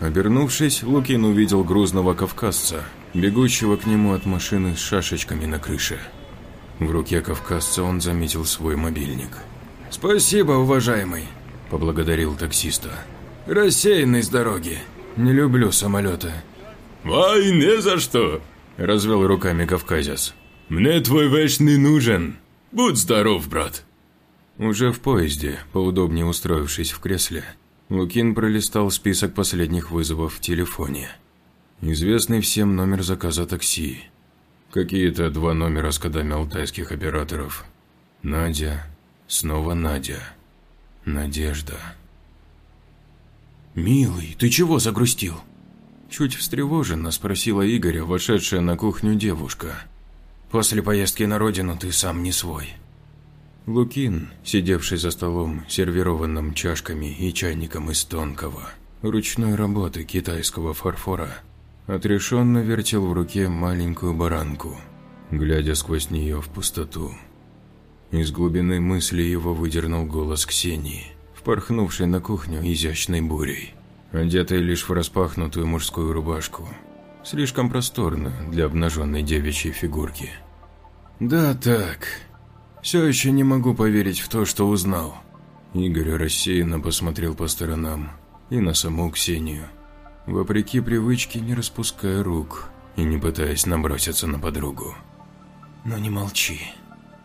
Обернувшись, Лукин увидел грузного кавказца, бегущего к нему от машины с шашечками на крыше. В руке кавказца он заметил свой мобильник. «Спасибо, уважаемый», – поблагодарил таксиста. «Рассеянный с дороги. Не люблю самолеты». «Ай, не за что!» – развел руками кавказец. «Мне твой вещь не нужен. Будь здоров, брат». Уже в поезде, поудобнее устроившись в кресле, Лукин пролистал список последних вызовов в телефоне. Известный всем номер заказа такси. Какие-то два номера с кодами алтайских операторов. Надя, снова Надя, Надежда. «Милый, ты чего загрустил?» Чуть встревоженно спросила Игоря, вошедшая на кухню девушка. «После поездки на родину ты сам не свой». Лукин, сидевший за столом, сервированным чашками и чайником из тонкого, ручной работы китайского фарфора, отрешенно вертел в руке маленькую баранку, глядя сквозь нее в пустоту. Из глубины мысли его выдернул голос Ксении, впорхнувшей на кухню изящной бурей, одетой лишь в распахнутую мужскую рубашку, слишком просторную для обнаженной девичьей фигурки. «Да так, все еще не могу поверить в то, что узнал». Игорь рассеянно посмотрел по сторонам и на саму Ксению, вопреки привычке не распуская рук и не пытаясь наброситься на подругу. «Но не молчи.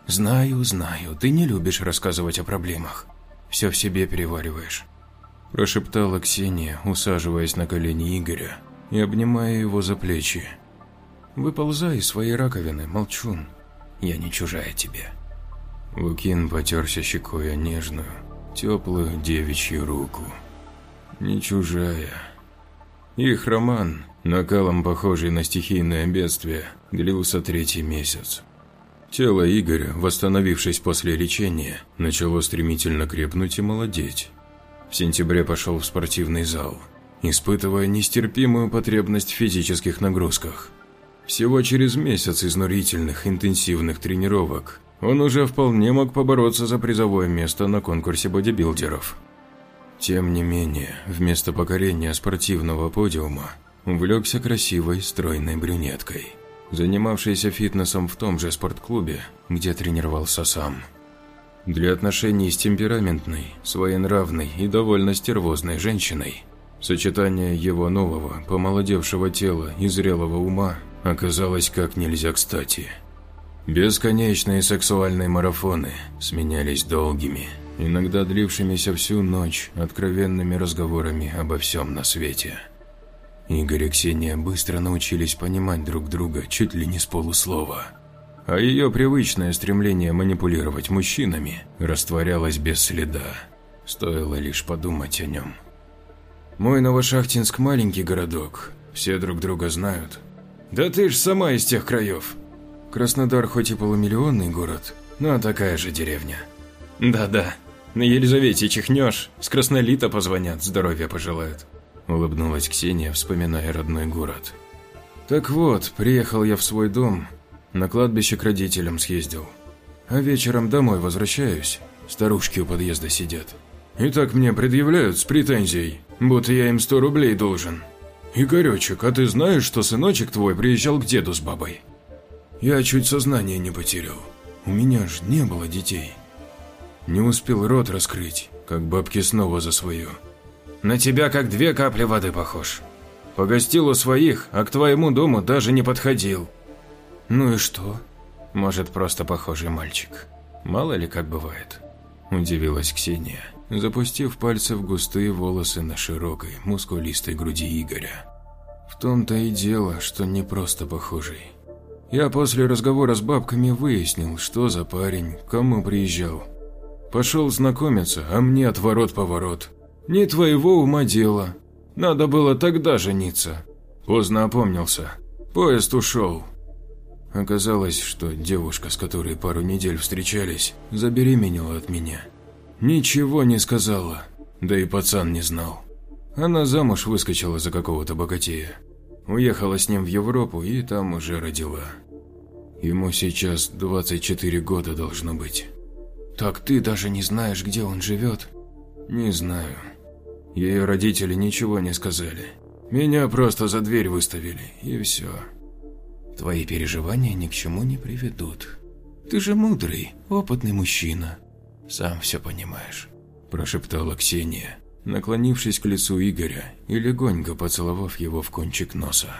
Знаю, знаю, ты не любишь рассказывать о проблемах. Все в себе перевариваешь». Прошептала Ксения, усаживаясь на колени Игоря и обнимая его за плечи. «Выползай из своей раковины, молчун. Я не чужая тебе». Лукин потерся щекой о нежную, теплую девичью руку. Не чужая. Их роман, накалом похожий на стихийное бедствие, длился третий месяц. Тело Игоря, восстановившись после лечения, начало стремительно крепнуть и молодеть. В сентябре пошел в спортивный зал, испытывая нестерпимую потребность в физических нагрузках. Всего через месяц изнурительных интенсивных тренировок он уже вполне мог побороться за призовое место на конкурсе бодибилдеров. Тем не менее, вместо покорения спортивного подиума, увлекся красивой, стройной брюнеткой, занимавшейся фитнесом в том же спортклубе, где тренировался сам. Для отношений с темпераментной, своенравной и довольно стервозной женщиной, сочетание его нового, помолодевшего тела и зрелого ума оказалось как нельзя кстати – Бесконечные сексуальные марафоны сменялись долгими, иногда длившимися всю ночь откровенными разговорами обо всем на свете. Игорь и Ксения быстро научились понимать друг друга чуть ли не с полуслова. А ее привычное стремление манипулировать мужчинами растворялось без следа. Стоило лишь подумать о нем. «Мой Новошахтинск маленький городок, все друг друга знают. Да ты ж сама из тех краев», Краснодар хоть и полумиллионный город, но такая же деревня. Да-да, на Елизавете чихнешь, с Краснолита позвонят, здоровья пожелают. Улыбнулась Ксения, вспоминая родной город. Так вот, приехал я в свой дом, на кладбище к родителям съездил. А вечером домой возвращаюсь, старушки у подъезда сидят. И так мне предъявляют с претензией, будто я им сто рублей должен. Игоречек, а ты знаешь, что сыночек твой приезжал к деду с бабой? Я чуть сознание не потерял. У меня ж не было детей. Не успел рот раскрыть, как бабки снова за свое. На тебя как две капли воды похож. Погостил у своих, а к твоему дому даже не подходил. Ну и что? Может, просто похожий мальчик. Мало ли как бывает. Удивилась Ксения, запустив пальцы в густые волосы на широкой, мускулистой груди Игоря. В том-то и дело, что не просто похожий. Я после разговора с бабками выяснил, что за парень, кому приезжал. Пошел знакомиться, а мне отворот-поворот. Не твоего ума дело. Надо было тогда жениться. Поздно опомнился. Поезд ушел. Оказалось, что девушка, с которой пару недель встречались, забеременела от меня. Ничего не сказала, да и пацан не знал. Она замуж выскочила за какого-то богатея. Уехала с ним в Европу и там уже родила. Ему сейчас 24 года должно быть. Так ты даже не знаешь, где он живет? Не знаю. Ее родители ничего не сказали. Меня просто за дверь выставили, и все. Твои переживания ни к чему не приведут. Ты же мудрый, опытный мужчина. Сам все понимаешь, прошептала Ксения, наклонившись к лицу Игоря и легонько поцеловав его в кончик носа.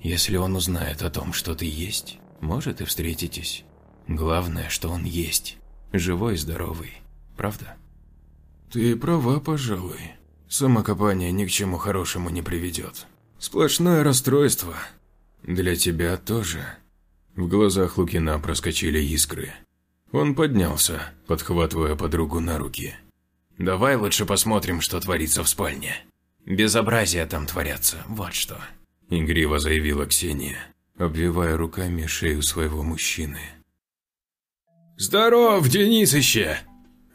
Если он узнает о том, что ты есть, может и встретитесь. Главное, что он есть, живой и здоровый, правда? Ты права, пожалуй. Самокопание ни к чему хорошему не приведет. Сплошное расстройство. Для тебя тоже. В глазах Лукина проскочили искры. Он поднялся, подхватывая подругу на руки. «Давай лучше посмотрим, что творится в спальне. Безобразия там творятся, вот что», – игриво заявила Ксения, обвивая руками шею своего мужчины. «Здоров, Денисыще!»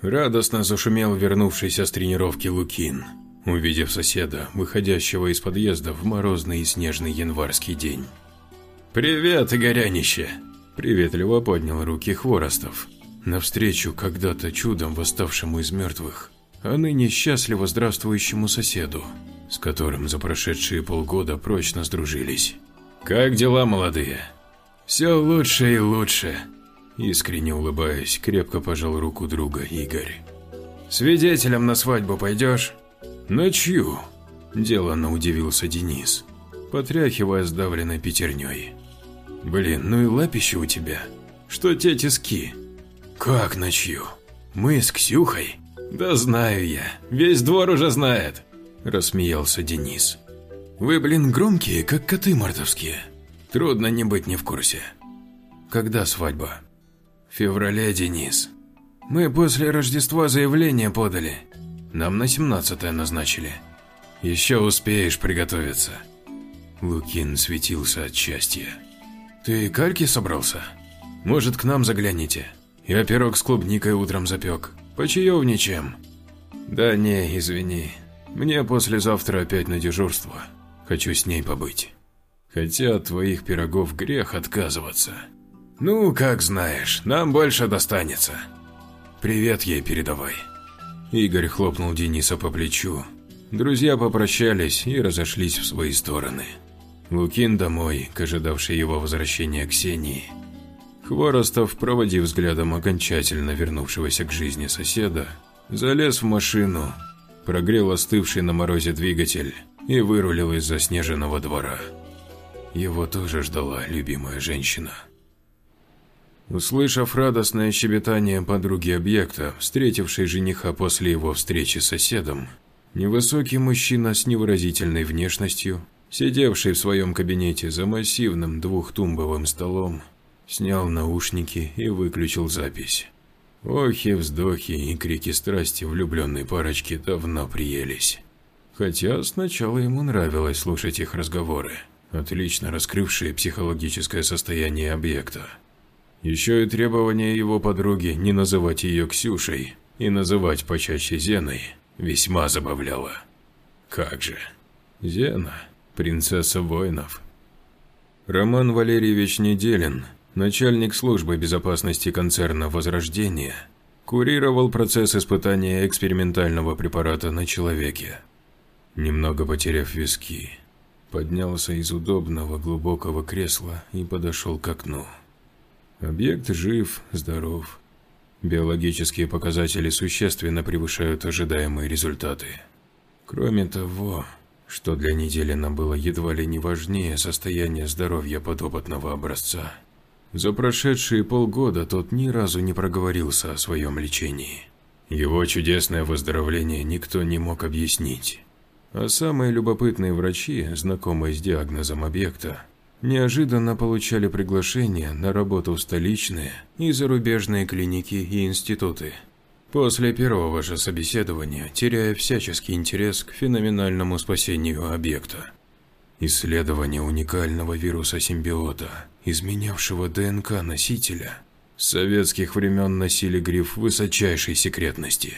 Радостно зашумел вернувшийся с тренировки Лукин увидев соседа, выходящего из подъезда в морозный и снежный январский день. «Привет, Игорянище!» – приветливо поднял руки Хворостов. Навстречу когда-то чудом восставшему из мертвых, а ныне счастливо здравствующему соседу, с которым за прошедшие полгода прочно сдружились. «Как дела, молодые?» «Все лучше и лучше», – искренне улыбаясь, крепко пожал руку друга Игорь. «Свидетелем на свадьбу пойдешь?» «На чью?» – деланно удивился Денис, потряхивая сдавленной пятерней. «Блин, ну и лапище у тебя. Что те тиски?» «Как на чью? Мы с Ксюхой?» «Да знаю я, весь двор уже знает», – рассмеялся Денис. «Вы, блин, громкие, как коты мартовские. Трудно не быть не в курсе. Когда свадьба?» «В феврале, Денис. Мы после Рождества заявление подали. Нам на 17 назначили. Еще успеешь приготовиться. Лукин светился от счастья. Ты кальки собрался? Может, к нам загляните? Я пирог с клубникой утром запек. Почаевничаем. Да не, извини. Мне послезавтра опять на дежурство. Хочу с ней побыть. Хотя от твоих пирогов грех отказываться. Ну, как знаешь, нам больше достанется. Привет ей передавай. Игорь хлопнул Дениса по плечу. Друзья попрощались и разошлись в свои стороны. Лукин домой, к ожидавшей его возвращения Ксении. Хворостов, проводив взглядом окончательно вернувшегося к жизни соседа, залез в машину, прогрел остывший на морозе двигатель и вырулил из заснеженного двора. Его тоже ждала любимая женщина. Услышав радостное щебетание подруги объекта, встретившей жениха после его встречи с соседом, невысокий мужчина с невыразительной внешностью, сидевший в своем кабинете за массивным двухтумбовым столом, снял наушники и выключил запись. Охи, вздохи и крики страсти влюбленной парочки давно приелись. Хотя сначала ему нравилось слушать их разговоры, отлично раскрывшие психологическое состояние объекта. Еще и требование его подруги не называть ее Ксюшей и называть почаще Зеной весьма забавляло. Как же. Зена, принцесса воинов. Роман Валерьевич Неделин, начальник службы безопасности концерна «Возрождение», курировал процесс испытания экспериментального препарата на человеке. Немного потеряв виски, поднялся из удобного глубокого кресла и подошел к окну. Объект жив, здоров. Биологические показатели существенно превышают ожидаемые результаты. Кроме того, что для Неделина было едва ли не важнее состояние здоровья подопытного образца. За прошедшие полгода тот ни разу не проговорился о своем лечении. Его чудесное выздоровление никто не мог объяснить. А самые любопытные врачи, знакомые с диагнозом объекта, неожиданно получали приглашения на работу в столичные и зарубежные клиники и институты. После первого же собеседования, теряя всяческий интерес к феноменальному спасению объекта. Исследование уникального вируса симбиота, изменявшего ДНК носителя, с советских времен носили гриф высочайшей секретности.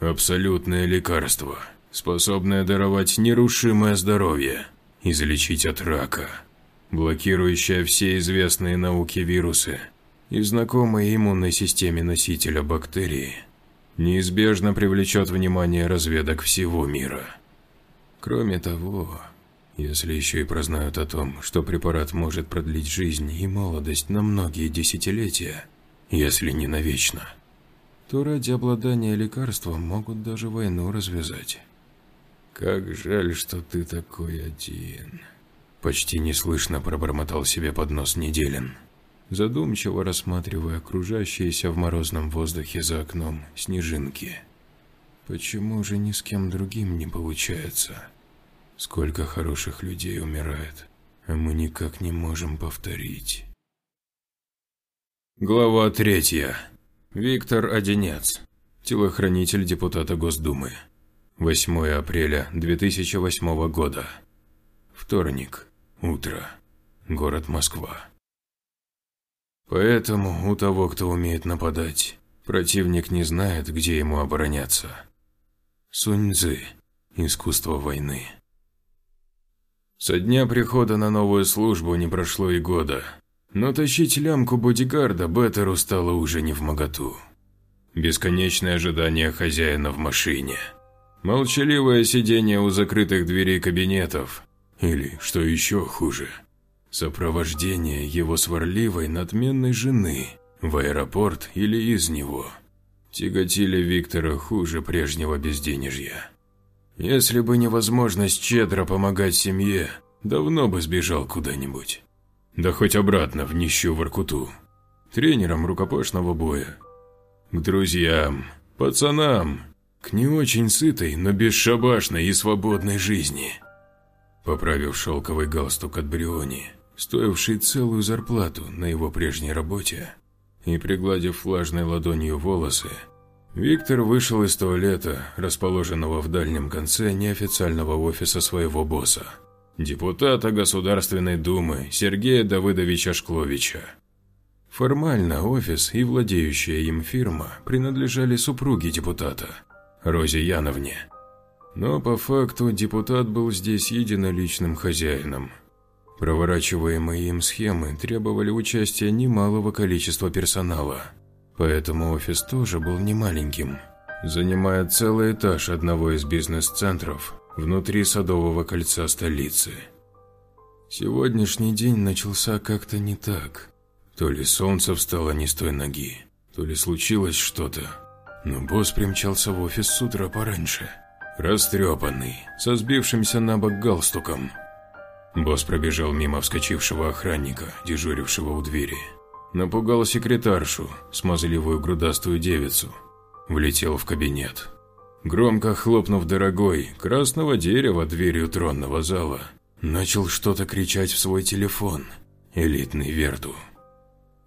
Абсолютное лекарство, способное даровать нерушимое здоровье, излечить от рака, блокирующее все известные науке вирусы и знакомые иммунной системе носителя бактерии – неизбежно привлечет внимание разведок всего мира. Кроме того, если еще и прознают о том, что препарат может продлить жизнь и молодость на многие десятилетия, если не навечно, то ради обладания лекарством могут даже войну развязать. Как жаль, что ты такой один. Почти неслышно пробормотал себе под нос Неделин задумчиво рассматривая окружающиеся в морозном воздухе за окном снежинки. Почему же ни с кем другим не получается? Сколько хороших людей умирает, а мы никак не можем повторить. Глава третья. Виктор Одинец, телохранитель депутата Госдумы. 8 апреля 2008 года. Вторник. Утро. Город Москва. Поэтому у того, кто умеет нападать, противник не знает, где ему обороняться. Сунь-цзы. Искусство войны. Со дня прихода на новую службу не прошло и года, но тащить лямку бодигарда Беттеру стало уже не в моготу. Бесконечное ожидание хозяина в машине. Молчаливое сидение у закрытых дверей кабинетов. Или, что еще хуже – Сопровождение его сварливой, надменной жены в аэропорт или из него тяготили Виктора хуже прежнего безденежья. Если бы невозможность щедро помогать семье, давно бы сбежал куда-нибудь. Да хоть обратно в нищую Воркуту. Тренером рукопашного боя. К друзьям, пацанам, к не очень сытой, но бесшабашной и свободной жизни. Поправив шелковый галстук от Бриони, стоивший целую зарплату на его прежней работе, и пригладив влажной ладонью волосы, Виктор вышел из туалета, расположенного в дальнем конце неофициального офиса своего босса, депутата Государственной Думы Сергея Давыдовича Шкловича. Формально офис и владеющая им фирма принадлежали супруге депутата, Розе Яновне. Но по факту депутат был здесь единоличным хозяином – Проворачиваемые им схемы требовали участия немалого количества персонала, поэтому офис тоже был немаленьким, занимая целый этаж одного из бизнес-центров внутри Садового кольца столицы. Сегодняшний день начался как-то не так. То ли солнце встало не с той ноги, то ли случилось что-то. Но босс примчался в офис с утра пораньше, растрепанный, со сбившимся на бок галстуком – Босс пробежал мимо вскочившего охранника, дежурившего у двери. Напугал секретаршу, смазливую грудастую девицу. Влетел в кабинет. Громко хлопнув дорогой, красного дерева дверью тронного зала, начал что-то кричать в свой телефон. Элитный верту.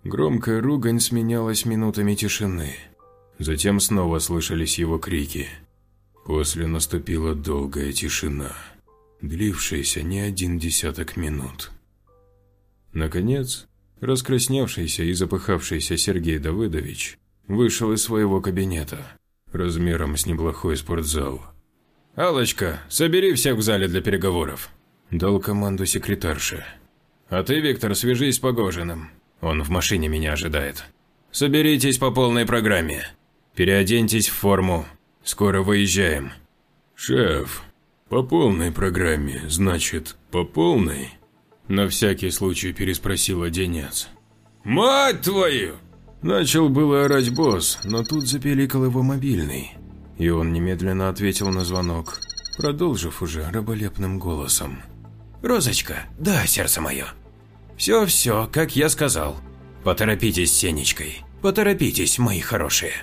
Громкая ругань сменялась минутами тишины. Затем снова слышались его крики. После наступила долгая тишина длившаяся не один десяток минут. Наконец, раскрасневшийся и запыхавшийся Сергей Давыдович вышел из своего кабинета, размером с неплохой спортзал. «Аллочка, собери всех в зале для переговоров», – дал команду секретарше. «А ты, Виктор, свяжись с Погожиным. Он в машине меня ожидает. Соберитесь по полной программе. Переоденьтесь в форму. Скоро выезжаем». «Шеф, «По полной программе, значит, по полной?» На всякий случай переспросил Одинец. Мать твою!» Начал было орать босс, но тут запеликал его мобильный, и он немедленно ответил на звонок, продолжив уже раболепным голосом. «Розочка, да, сердце мое. Все-все, как я сказал. Поторопитесь с Сенечкой, поторопитесь, мои хорошие».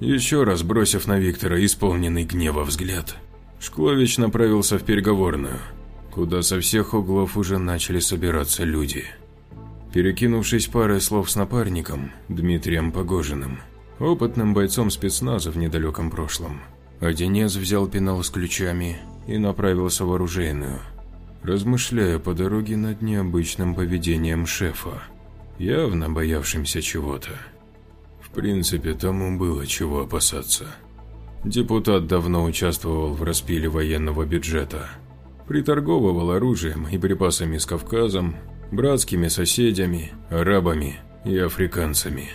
Еще раз бросив на Виктора исполненный гнева взгляд, Шклович направился в переговорную, куда со всех углов уже начали собираться люди. Перекинувшись парой слов с напарником, Дмитрием Погожиным, опытным бойцом спецназа в недалеком прошлом, Одинец взял пенал с ключами и направился в оружейную, размышляя по дороге над необычным поведением шефа, явно боявшимся чего-то. В принципе, тому было чего опасаться. Депутат давно участвовал в распиле военного бюджета. Приторговывал оружием и припасами с Кавказом, братскими соседями, арабами и африканцами.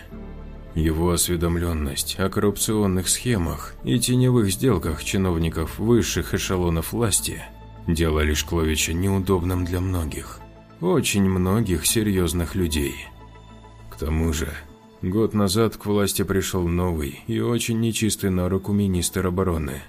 Его осведомленность о коррупционных схемах и теневых сделках чиновников высших эшелонов власти делали Шкловича неудобным для многих, очень многих серьезных людей. К тому же, Год назад к власти пришел новый и очень нечистый на руку министр обороны.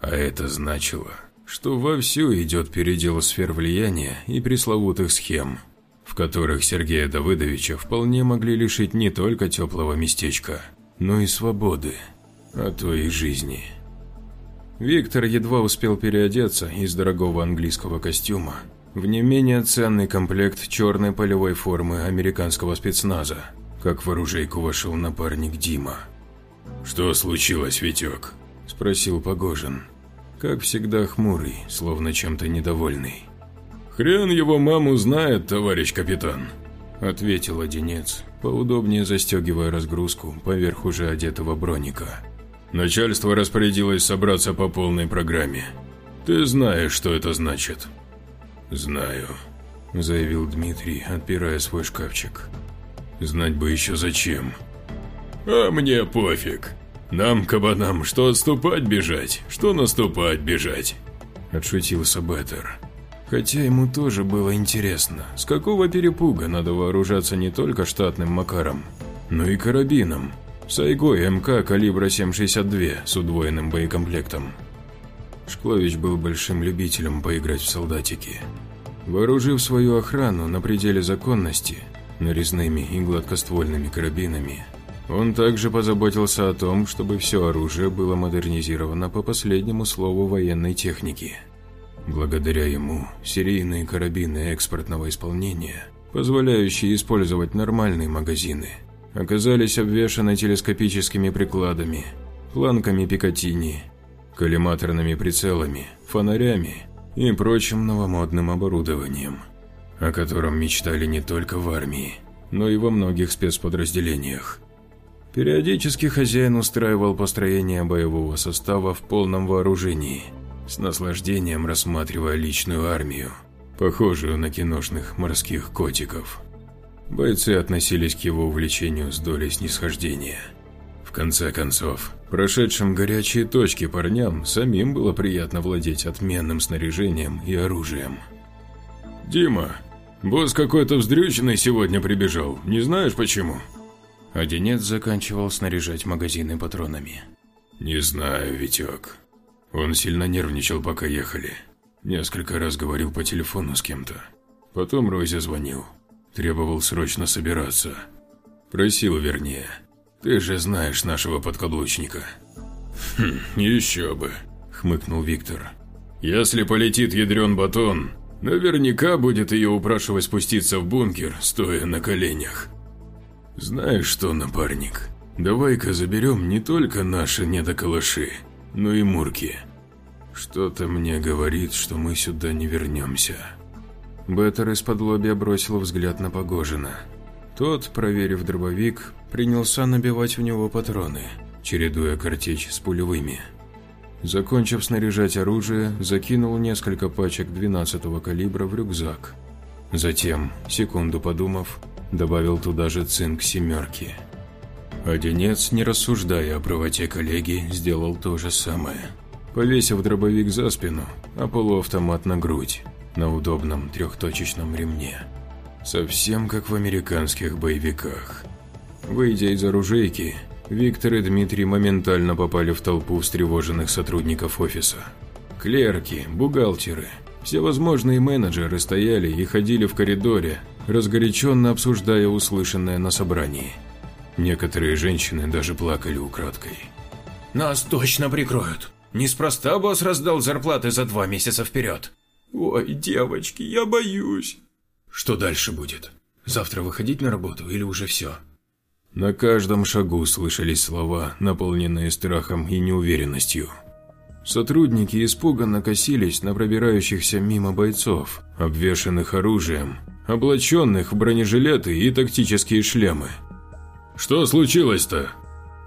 А это значило, что вовсю идет передел сфер влияния и пресловутых схем, в которых Сергея Давыдовича вполне могли лишить не только теплого местечка, но и свободы, а то и жизни. Виктор едва успел переодеться из дорогого английского костюма в не менее ценный комплект черной полевой формы американского спецназа – как в оружейку вошел напарник Дима. «Что случилось, Витек?» – спросил Погожин. Как всегда хмурый, словно чем-то недовольный. «Хрен его маму знает, товарищ капитан», – ответил Одинец, поудобнее застегивая разгрузку поверх уже одетого броника. «Начальство распорядилось собраться по полной программе. Ты знаешь, что это значит?» «Знаю», – заявил Дмитрий, отпирая свой шкафчик. Знать бы еще зачем. А мне пофиг. Нам, кабанам, что отступать бежать, что наступать бежать. Отшутился Беттер. Хотя ему тоже было интересно, с какого перепуга надо вооружаться не только штатным Макаром, но и карабином. Сайгой МК калибра 7,62 с удвоенным боекомплектом. Шклович был большим любителем поиграть в солдатики. Вооружив свою охрану на пределе законности, нарезными и гладкоствольными карабинами. Он также позаботился о том, чтобы все оружие было модернизировано по последнему слову военной техники. Благодаря ему серийные карабины экспортного исполнения, позволяющие использовать нормальные магазины, оказались обвешаны телескопическими прикладами, планками Пикатини, коллиматорными прицелами, фонарями и прочим новомодным оборудованием – о котором мечтали не только в армии, но и во многих спецподразделениях. Периодически хозяин устраивал построение боевого состава в полном вооружении, с наслаждением рассматривая личную армию, похожую на киношных морских котиков. Бойцы относились к его увлечению с долей снисхождения. В конце концов, прошедшим горячие точки парням самим было приятно владеть отменным снаряжением и оружием. «Дима, Босс какой-то вздрюченный сегодня прибежал, не знаешь почему?» Одинец заканчивал снаряжать магазины патронами. «Не знаю, Витек. Он сильно нервничал, пока ехали. Несколько раз говорил по телефону с кем-то. Потом Розе звонил. Требовал срочно собираться. Просил, вернее. Ты же знаешь нашего подкаблучника». «Хм, еще бы», — хмыкнул Виктор. «Если полетит ядрен батон, Наверняка будет ее упрашивать спуститься в бункер, стоя на коленях. Знаешь что, напарник, давай-ка заберем не только наши недоколыши, но и мурки. Что-то мне говорит, что мы сюда не вернемся. Беттер из-под лобья бросил взгляд на Погожина. Тот, проверив дробовик, принялся набивать в него патроны, чередуя картечь с пулевыми. Закончив снаряжать оружие, закинул несколько пачек 12-го калибра в рюкзак. Затем, секунду подумав, добавил туда же цинк семерки. Одинец, не рассуждая о правоте коллеги, сделал то же самое. Повесив дробовик за спину, а полуавтомат на грудь, на удобном трехточечном ремне. Совсем как в американских боевиках. Выйдя из оружейки, Виктор и Дмитрий моментально попали в толпу встревоженных сотрудников офиса. Клерки, бухгалтеры, всевозможные менеджеры стояли и ходили в коридоре, разгоряченно обсуждая услышанное на собрании. Некоторые женщины даже плакали украдкой. «Нас точно прикроют. Неспроста босс раздал зарплаты за два месяца вперед». «Ой, девочки, я боюсь». «Что дальше будет? Завтра выходить на работу или уже все?» На каждом шагу слышались слова, наполненные страхом и неуверенностью. Сотрудники испуганно косились на пробирающихся мимо бойцов, обвешанных оружием, облаченных в бронежилеты и тактические шлемы. «Что случилось-то?»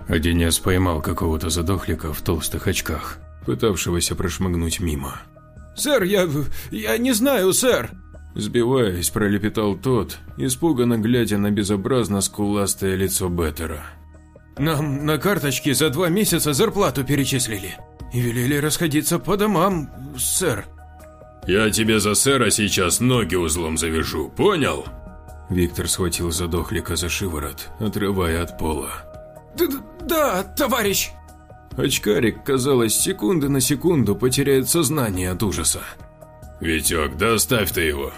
Одинец поймал какого-то задохлика в толстых очках, пытавшегося прошмыгнуть мимо. «Сэр, я... я не знаю, сэр!» Сбиваясь, пролепетал тот, испуганно глядя на безобразно скуластое лицо Беттера. «Нам на карточке за два месяца зарплату перечислили и велели расходиться по домам, сэр». «Я тебе за сэра сейчас ноги узлом завяжу, понял?» Виктор схватил задохлика за шиворот, отрывая от пола. «Да, да товарищ!» Очкарик, казалось, секунды на секунду потеряет сознание от ужаса. «Витек, доставь ты его.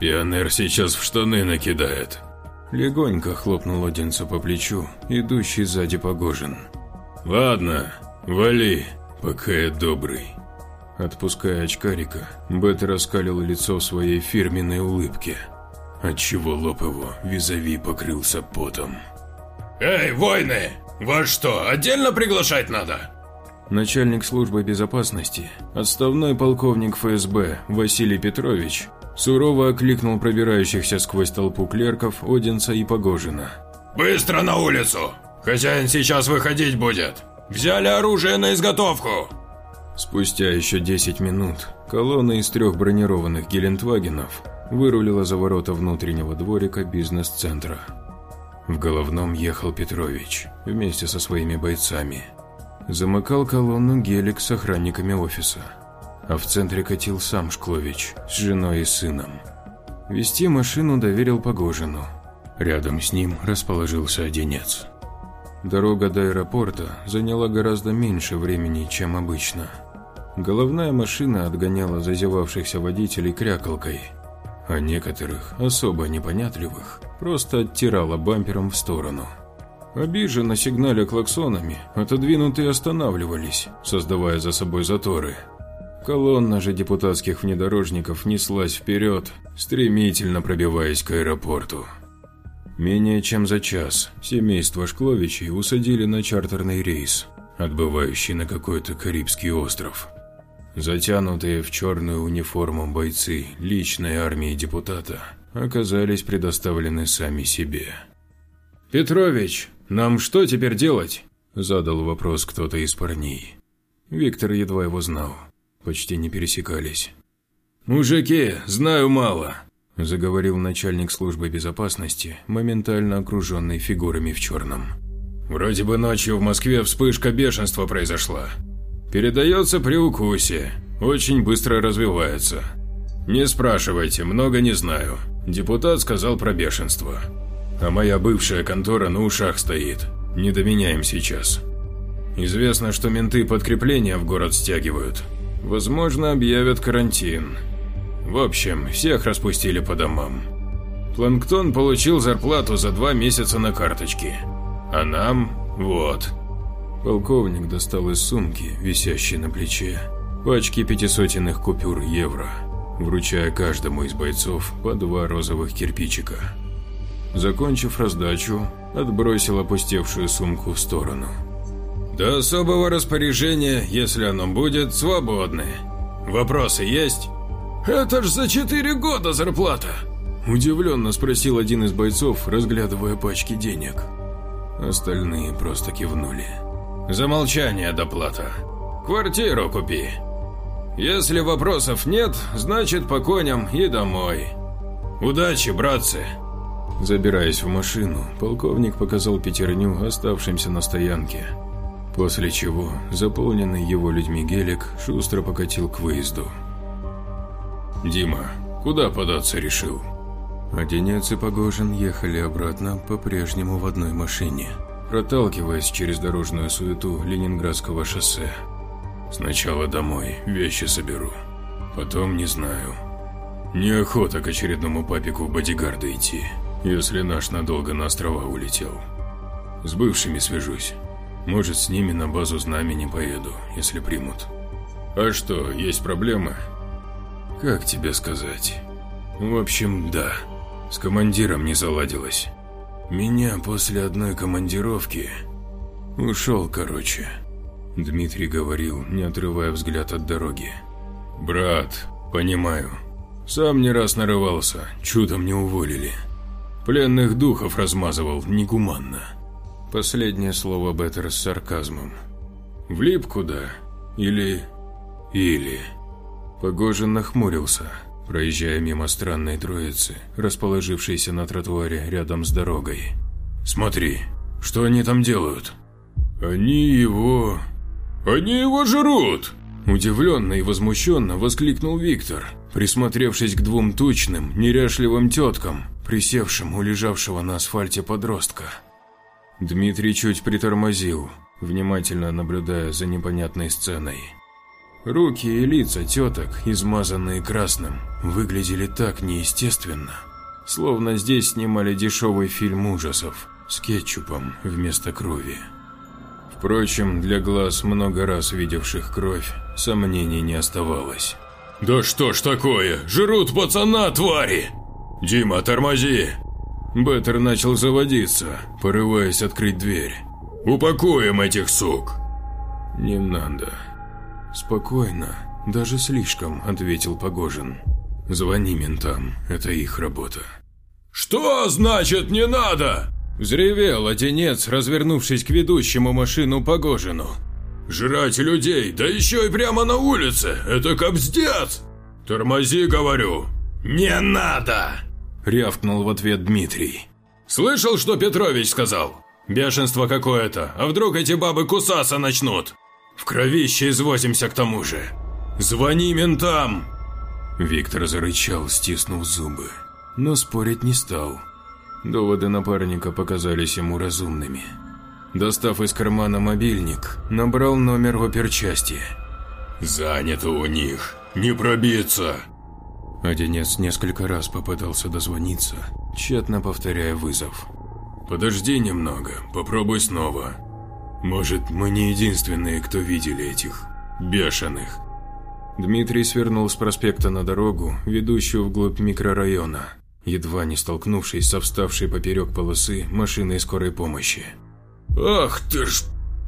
Пионер сейчас в штаны накидает». Легонько хлопнул Одинца по плечу, идущий сзади Погожин. «Ладно, вали, пока я добрый». Отпуская очкарика, Бет раскалил лицо в своей фирменной улыбке, отчего лоб его визави покрылся потом. «Эй, войны! Вас что, отдельно приглашать надо?» Начальник службы безопасности, отставной полковник ФСБ Василий Петрович, сурово окликнул пробирающихся сквозь толпу клерков Одинца и Погожина. «Быстро на улицу! Хозяин сейчас выходить будет! Взяли оружие на изготовку!» Спустя еще 10 минут колонна из трех бронированных Гелендвагенов вырулила за ворота внутреннего дворика бизнес-центра. В головном ехал Петрович вместе со своими бойцами – Замыкал колонну гелик с охранниками офиса, а в центре катил сам Шклович с женой и сыном. Вести машину доверил Погожину. Рядом с ним расположился Одинец. Дорога до аэропорта заняла гораздо меньше времени, чем обычно. Головная машина отгоняла зазевавшихся водителей крякалкой, а некоторых, особо непонятливых, просто оттирала бампером в сторону – Обиженно сигналя клаксонами, отодвинутые останавливались, создавая за собой заторы. Колонна же депутатских внедорожников неслась вперед, стремительно пробиваясь к аэропорту. Менее чем за час семейство Шкловичей усадили на чартерный рейс, отбывающий на какой-то Карибский остров. Затянутые в черную униформу бойцы личной армии депутата оказались предоставлены сами себе. «Петрович, нам что теперь делать?» – задал вопрос кто-то из парней. Виктор едва его знал, почти не пересекались. «Мужики, знаю мало», – заговорил начальник службы безопасности, моментально окруженный фигурами в черном. «Вроде бы ночью в Москве вспышка бешенства произошла. Передается при укусе, очень быстро развивается. Не спрашивайте, много не знаю. Депутат сказал про бешенство. А моя бывшая контора на ушах стоит. Не до меня им сейчас. Известно, что менты подкрепления в город стягивают. Возможно, объявят карантин. В общем, всех распустили по домам. Планктон получил зарплату за два месяца на карточке. А нам – вот. Полковник достал из сумки, висящей на плече, пачки пятисотенных купюр евро, вручая каждому из бойцов по два розовых кирпичика. Закончив раздачу, отбросил опустевшую сумку в сторону. «До особого распоряжения, если оно будет, свободны. Вопросы есть?» «Это ж за четыре года зарплата!» Удивленно спросил один из бойцов, разглядывая пачки денег. Остальные просто кивнули. «За молчание доплата. Квартиру купи. Если вопросов нет, значит по коням и домой. Удачи, братцы!» Забираясь в машину, полковник показал пятерню, оставшимся на стоянке. После чего заполненный его людьми гелик шустро покатил к выезду. «Дима, куда податься решил?» Одинец и Погожин ехали обратно по-прежнему в одной машине, проталкиваясь через дорожную суету Ленинградского шоссе. Сначала домой, вещи соберу. Потом не знаю. Неохота к очередному папику в бодигарда идти, если наш надолго на острова улетел. С бывшими свяжусь. Может, с ними на базу знамени поеду, если примут. А что, есть проблемы? Как тебе сказать? В общем, да. С командиром не заладилось. Меня после одной командировки... Ушел, короче. Дмитрий говорил, не отрывая взгляд от дороги. «Брат, понимаю. Сам не раз нарывался, чудом не уволили. Пленных духов размазывал негуманно». Последнее слово Беттер с сарказмом. «Влип куда? Или... или...» Погожин нахмурился, проезжая мимо странной троицы, расположившейся на тротуаре рядом с дорогой. «Смотри, что они там делают?» «Они его... они его жрут!» Удивленно и возмущенно воскликнул Виктор, присмотревшись к двум тучным, неряшливым теткам, присевшим у лежавшего на асфальте подростка. Дмитрий чуть притормозил, внимательно наблюдая за непонятной сценой. Руки и лица теток, измазанные красным, выглядели так неестественно, словно здесь снимали дешевый фильм ужасов с кетчупом вместо крови. Впрочем, для глаз, много раз видевших кровь, сомнений не оставалось. «Да что ж такое? Жрут пацана, твари! Дима, тормози!» Беттер начал заводиться, порываясь открыть дверь. «Упакуем этих сук!» «Не надо». «Спокойно, даже слишком», — ответил Погожин. «Звони ментам, это их работа». «Что значит не надо?» Взревел одинец, развернувшись к ведущему машину Погожину. «Жрать людей, да еще и прямо на улице, это кобздец! Тормози, говорю!» «Не надо!» Рявкнул в ответ Дмитрий. «Слышал, что Петрович сказал? Бешенство какое-то, а вдруг эти бабы кусаться начнут? В кровище извозимся к тому же. Звони ментам!» Виктор зарычал, стиснув зубы, но спорить не стал. Доводы напарника показались ему разумными. Достав из кармана мобильник, набрал номер оперчасти. «Занято у них, не пробиться!» Одинец несколько раз попытался дозвониться, тщетно повторяя вызов. «Подожди немного, попробуй снова. Может, мы не единственные, кто видели этих бешеных». Дмитрий свернул с проспекта на дорогу, ведущую вглубь микрорайона, едва не столкнувшись со вставшей поперек полосы машиной скорой помощи. «Ах ты ж...»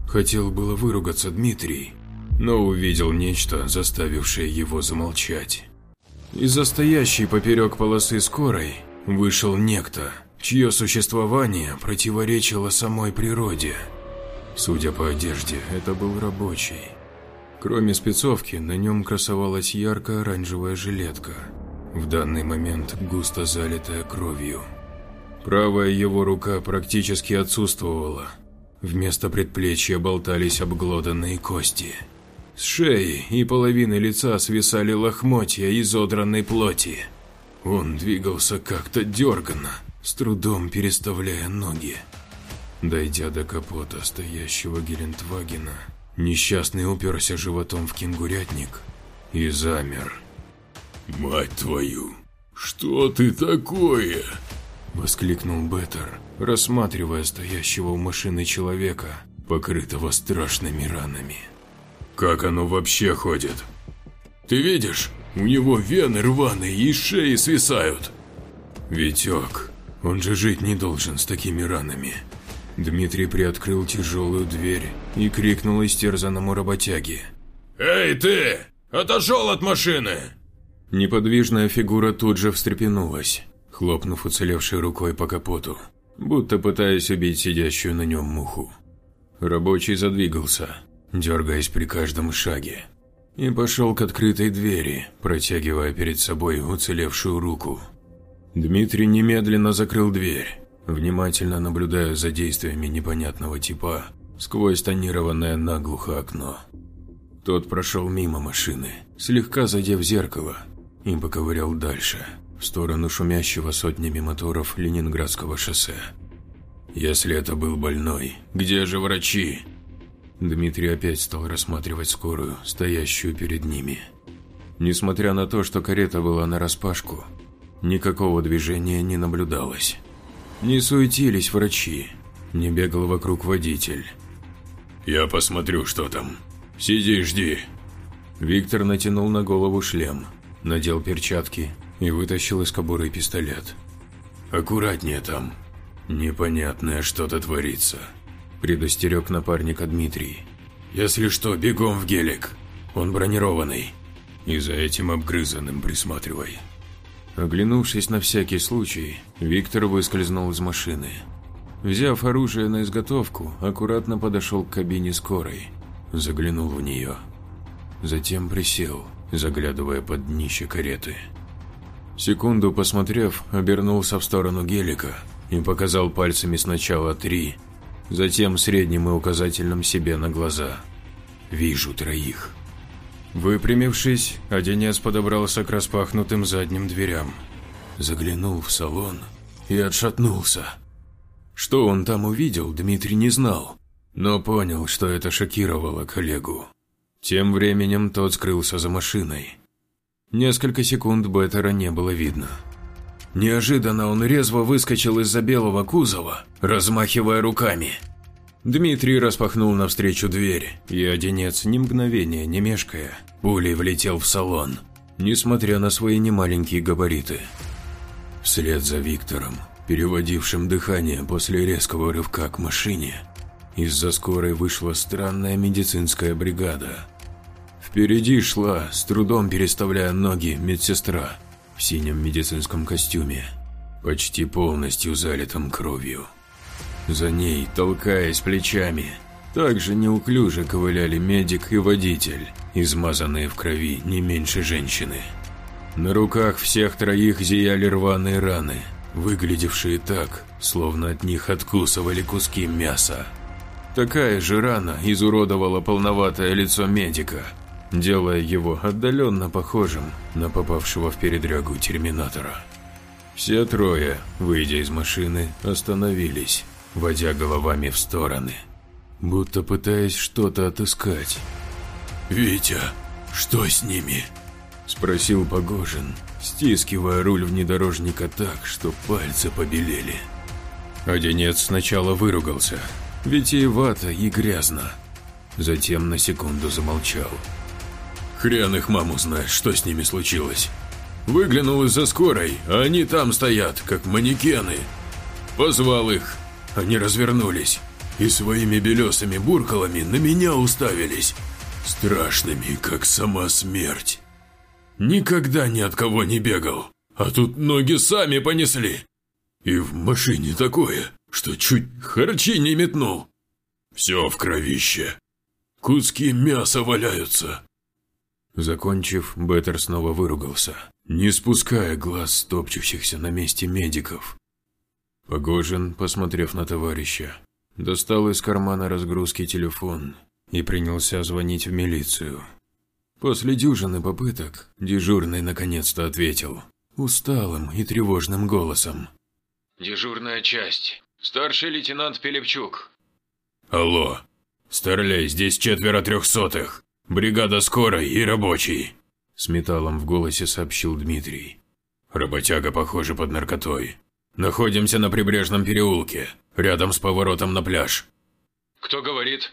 Хотел было выругаться Дмитрий, но увидел нечто, заставившее его замолчать. Из-за стоящей поперек полосы скорой вышел некто, чье существование противоречило самой природе. Судя по одежде, это был рабочий. Кроме спецовки, на нем красовалась ярко-оранжевая жилетка, в данный момент густо залитая кровью. Правая его рука практически отсутствовала. Вместо предплечья болтались обглоданные кости – с шеи и половины лица свисали лохмотья изодранной плоти. Он двигался как-то дерганно, с трудом переставляя ноги. Дойдя до капота стоящего Гелендвагена, несчастный уперся животом в кенгурятник и замер. «Мать твою, что ты такое?» Воскликнул Беттер, рассматривая стоящего у машины человека, покрытого страшными ранами. Как оно вообще ходит? Ты видишь, у него вены рваные и шеи свисают. Витек, он же жить не должен с такими ранами. Дмитрий приоткрыл тяжелую дверь и крикнул истерзанному работяге. «Эй, ты! Отошел от машины!» Неподвижная фигура тут же встрепенулась, хлопнув уцелевшей рукой по капоту, будто пытаясь убить сидящую на нем муху. Рабочий задвигался, дергаясь при каждом шаге, и пошел к открытой двери, протягивая перед собой уцелевшую руку. Дмитрий немедленно закрыл дверь, внимательно наблюдая за действиями непонятного типа сквозь тонированное наглухо окно. Тот прошел мимо машины, слегка задев зеркало, и поковырял дальше, в сторону шумящего сотнями моторов Ленинградского шоссе. «Если это был больной, где же врачи?» Дмитрий опять стал рассматривать скорую, стоящую перед ними. Несмотря на то, что карета была нараспашку, никакого движения не наблюдалось. Не суетились врачи, не бегал вокруг водитель. «Я посмотрю, что там. Сиди жди». Виктор натянул на голову шлем, надел перчатки и вытащил из кобуры пистолет. «Аккуратнее там. Непонятное что-то творится», – предостерег напарника Дмитрий. «Если что, бегом в гелик. Он бронированный. И за этим обгрызанным присматривай». Оглянувшись на всякий случай, Виктор выскользнул из машины. Взяв оружие на изготовку, аккуратно подошел к кабине скорой, заглянул в нее. Затем присел, заглядывая под днище кареты. Секунду посмотрев, обернулся в сторону гелика и показал пальцами сначала три, затем средним и указательным себе на глаза. «Вижу троих». Выпрямившись, Одинец подобрался к распахнутым задним дверям. Заглянул в салон и отшатнулся. Что он там увидел, Дмитрий не знал, но понял, что это шокировало коллегу. Тем временем тот скрылся за машиной. Несколько секунд Беттера не было видно. Неожиданно он резво выскочил из-за белого кузова, размахивая руками – Дмитрий распахнул навстречу дверь, и Одинец, ни мгновения не мешкая, пулей влетел в салон, несмотря на свои немаленькие габариты. Вслед за Виктором, переводившим дыхание после резкого рывка к машине, из-за скорой вышла странная медицинская бригада. Впереди шла, с трудом переставляя ноги, медсестра в синем медицинском костюме, почти полностью залитом кровью. За ней, толкаясь плечами, также неуклюже ковыляли медик и водитель, измазанные в крови не меньше женщины. На руках всех троих зияли рваные раны, выглядевшие так, словно от них откусывали куски мяса. Такая же рана изуродовала полноватое лицо медика, делая его отдаленно похожим на попавшего в передрягу терминатора. Все трое, выйдя из машины, остановились водя головами в стороны, будто пытаясь что-то отыскать. «Витя, что с ними?» – спросил Погожин, стискивая руль внедорожника так, что пальцы побелели. Одинец сначала выругался, витиевато и грязно. Затем на секунду замолчал. «Хрен их маму знает, что с ними случилось. Выглянул из-за скорой, а они там стоят, как манекены. Позвал их, они развернулись и своими белесыми буркалами на меня уставились, страшными, как сама смерть. Никогда ни от кого не бегал, а тут ноги сами понесли. И в машине такое, что чуть харчи не метнул. Все в кровище. Куски мяса валяются. Закончив, Беттер снова выругался, не спуская глаз с топчущихся на месте медиков. Погожин, посмотрев на товарища, достал из кармана разгрузки телефон и принялся звонить в милицию. После дюжины попыток дежурный наконец-то ответил усталым и тревожным голосом. «Дежурная часть. Старший лейтенант Пелепчук». «Алло. Старлей, здесь четверо трехсотых. Бригада скорой и рабочий», – с металлом в голосе сообщил Дмитрий. «Работяга, похоже, под наркотой. Находимся на прибрежном переулке, рядом с поворотом на пляж. Кто говорит?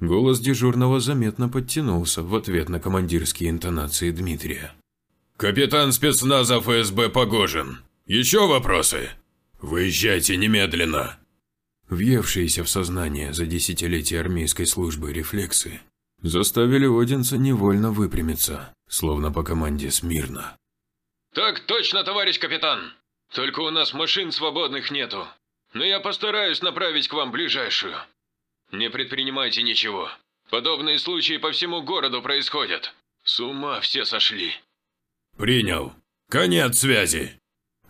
Голос дежурного заметно подтянулся в ответ на командирские интонации Дмитрия. Капитан спецназа ФСБ Погожин. Еще вопросы? Выезжайте немедленно. Въевшиеся в сознание за десятилетия армейской службы рефлексы заставили Одинца невольно выпрямиться, словно по команде смирно. «Так точно, товарищ капитан!» Только у нас машин свободных нету. Но я постараюсь направить к вам ближайшую. Не предпринимайте ничего. Подобные случаи по всему городу происходят. С ума все сошли. Принял. Конец связи.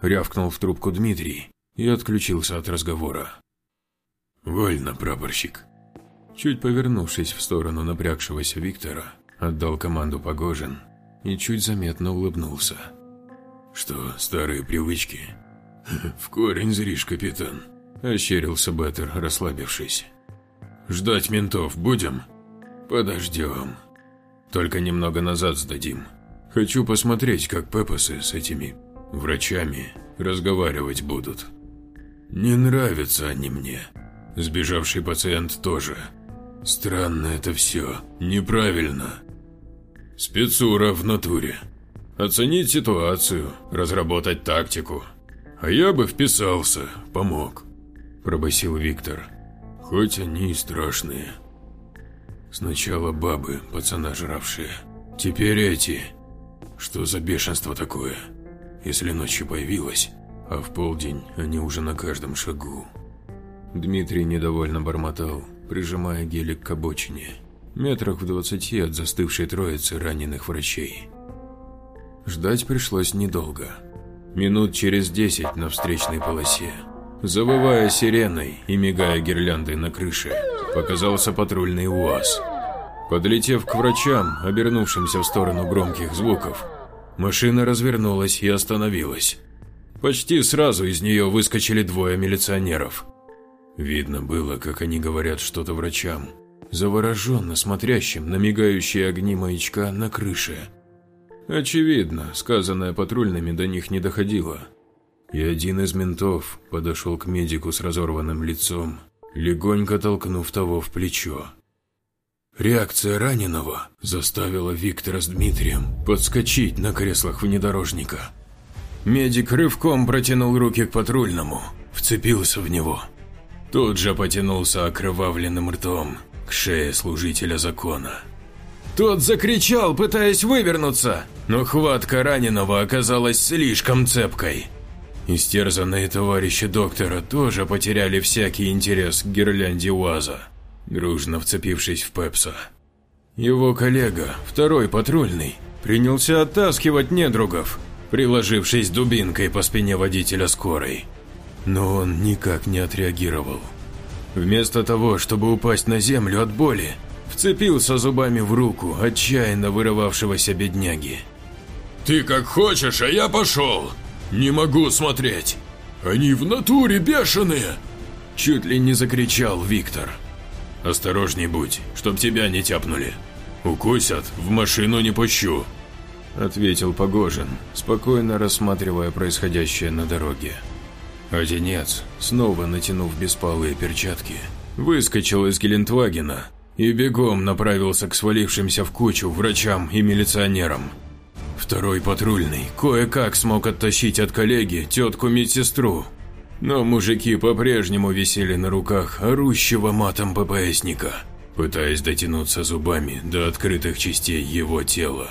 Рявкнул в трубку Дмитрий и отключился от разговора. Вольно, прапорщик. Чуть повернувшись в сторону напрягшегося Виктора, отдал команду Погожин и чуть заметно улыбнулся. Что, старые привычки? В корень зришь, капитан. Ощерился Беттер, расслабившись. Ждать ментов будем? Подождем. Только немного назад сдадим. Хочу посмотреть, как Пепосы с этими врачами разговаривать будут. Не нравятся они мне. Сбежавший пациент тоже. Странно это все. Неправильно. Спецура в натуре. Оценить ситуацию, разработать тактику. А я бы вписался, помог. Пробасил Виктор. Хоть они и страшные. Сначала бабы, пацана жравшие. Теперь эти. Что за бешенство такое? Если ночью появилась, а в полдень они уже на каждом шагу. Дмитрий недовольно бормотал, прижимая гелик к обочине, метрах в двадцати от застывшей троицы раненых врачей. Ждать пришлось недолго. Минут через десять на встречной полосе, завывая сиреной и мигая гирляндой на крыше, показался патрульный УАЗ. Подлетев к врачам, обернувшимся в сторону громких звуков, машина развернулась и остановилась. Почти сразу из нее выскочили двое милиционеров. Видно было, как они говорят что-то врачам, завороженно смотрящим на мигающие огни маячка на крыше. Очевидно, сказанное патрульными до них не доходило. И один из ментов подошел к медику с разорванным лицом, легонько толкнув того в плечо. Реакция раненого заставила Виктора с Дмитрием подскочить на креслах внедорожника. Медик рывком протянул руки к патрульному, вцепился в него. Тут же потянулся окровавленным ртом к шее служителя закона. Тот закричал, пытаясь вывернуться, но хватка раненого оказалась слишком цепкой. Истерзанные товарищи доктора тоже потеряли всякий интерес к гирлянде УАЗа, дружно вцепившись в Пепса. Его коллега, второй патрульный, принялся оттаскивать недругов, приложившись дубинкой по спине водителя скорой. Но он никак не отреагировал. Вместо того, чтобы упасть на землю от боли, вцепился зубами в руку отчаянно вырывавшегося бедняги. «Ты как хочешь, а я пошел! Не могу смотреть! Они в натуре бешеные!» Чуть ли не закричал Виктор. «Осторожней будь, чтоб тебя не тяпнули. Укусят, в машину не пущу», – ответил Погожин, спокойно рассматривая происходящее на дороге. Одинец, снова натянув беспалые перчатки, выскочил из Гелендвагена и бегом направился к свалившимся в кучу врачам и милиционерам. Второй патрульный кое-как смог оттащить от коллеги тетку-медсестру, но мужики по-прежнему висели на руках орущего матом ППСника, пытаясь дотянуться зубами до открытых частей его тела.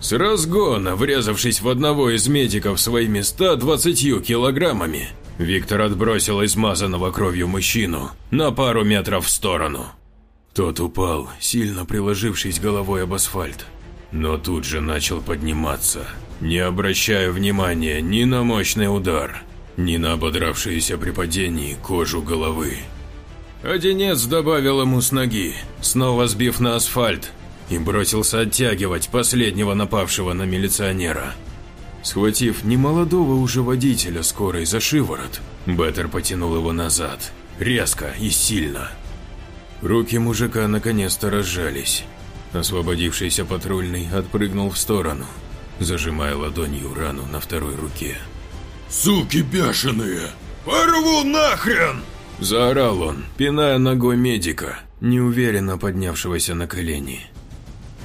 С разгона, врезавшись в одного из медиков своими 120 килограммами, Виктор отбросил измазанного кровью мужчину на пару метров в сторону. Тот упал, сильно приложившись головой об асфальт, но тут же начал подниматься, не обращая внимания ни на мощный удар, ни на ободравшуюся при падении кожу головы. Одинец добавил ему с ноги, снова сбив на асфальт, и бросился оттягивать последнего напавшего на милиционера. Схватив немолодого уже водителя скорой за шиворот, Беттер потянул его назад, резко и сильно. Руки мужика наконец-то разжались. Освободившийся патрульный отпрыгнул в сторону, зажимая ладонью рану на второй руке. «Суки бешеные! Порву нахрен!» Заорал он, пиная ногой медика, неуверенно поднявшегося на колени.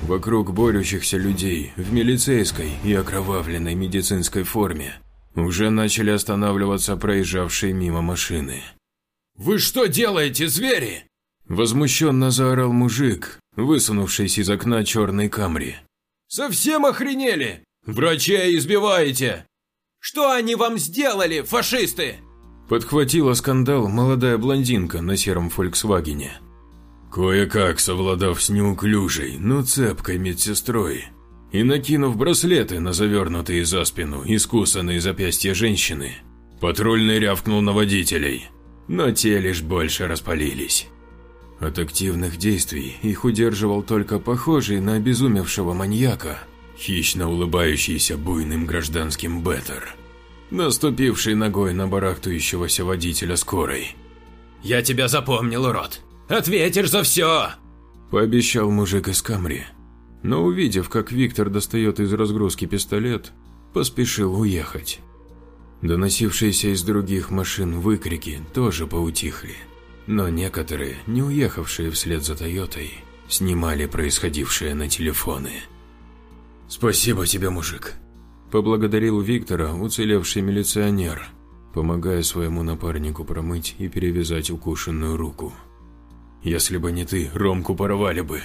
Вокруг борющихся людей в милицейской и окровавленной медицинской форме уже начали останавливаться проезжавшие мимо машины. «Вы что делаете, звери?» Возмущенно заорал мужик, высунувшись из окна черной камри. «Совсем охренели? Врачей избиваете!» «Что они вам сделали, фашисты?» Подхватила скандал молодая блондинка на сером «Фольксвагене». Кое-как совладав с неуклюжей, но цепкой медсестрой и накинув браслеты на завернутые за спину искусанные запястья женщины, патрульный рявкнул на водителей, но те лишь больше распалились. От активных действий их удерживал только похожий на обезумевшего маньяка хищно улыбающийся буйным гражданским Беттер, наступивший ногой на барахтающегося водителя скорой. «Я тебя запомнил, урод! Ответишь за все!» Пообещал мужик из Камри, но увидев, как Виктор достает из разгрузки пистолет, поспешил уехать. Доносившиеся из других машин выкрики тоже поутихли, но некоторые, не уехавшие вслед за Тойотой, снимали происходившее на телефоны. «Спасибо тебе, мужик», – поблагодарил Виктора уцелевший милиционер, помогая своему напарнику промыть и перевязать укушенную руку. «Если бы не ты, Ромку порвали бы,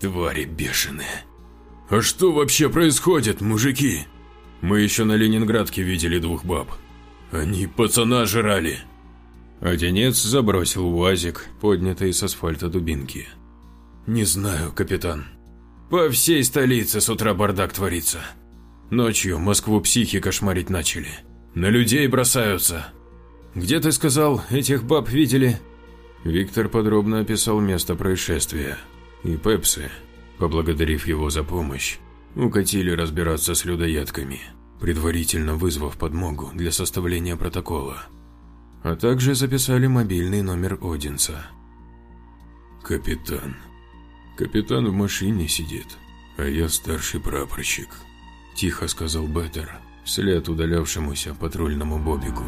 твари бешеные». «А что вообще происходит, мужики?» Мы еще на Ленинградке видели двух баб. Они пацана жрали. Одинец забросил УАЗик, поднятый с асфальта дубинки. Не знаю, капитан. По всей столице с утра бардак творится. Ночью Москву психи кошмарить начали. На людей бросаются. Где ты сказал, этих баб видели? Виктор подробно описал место происшествия. И Пепсы, поблагодарив его за помощь, укатили разбираться с людоедками, предварительно вызвав подмогу для составления протокола. А также записали мобильный номер Одинца. «Капитан. Капитан в машине сидит, а я старший прапорщик», – тихо сказал Беттер вслед удалявшемуся патрульному Бобику.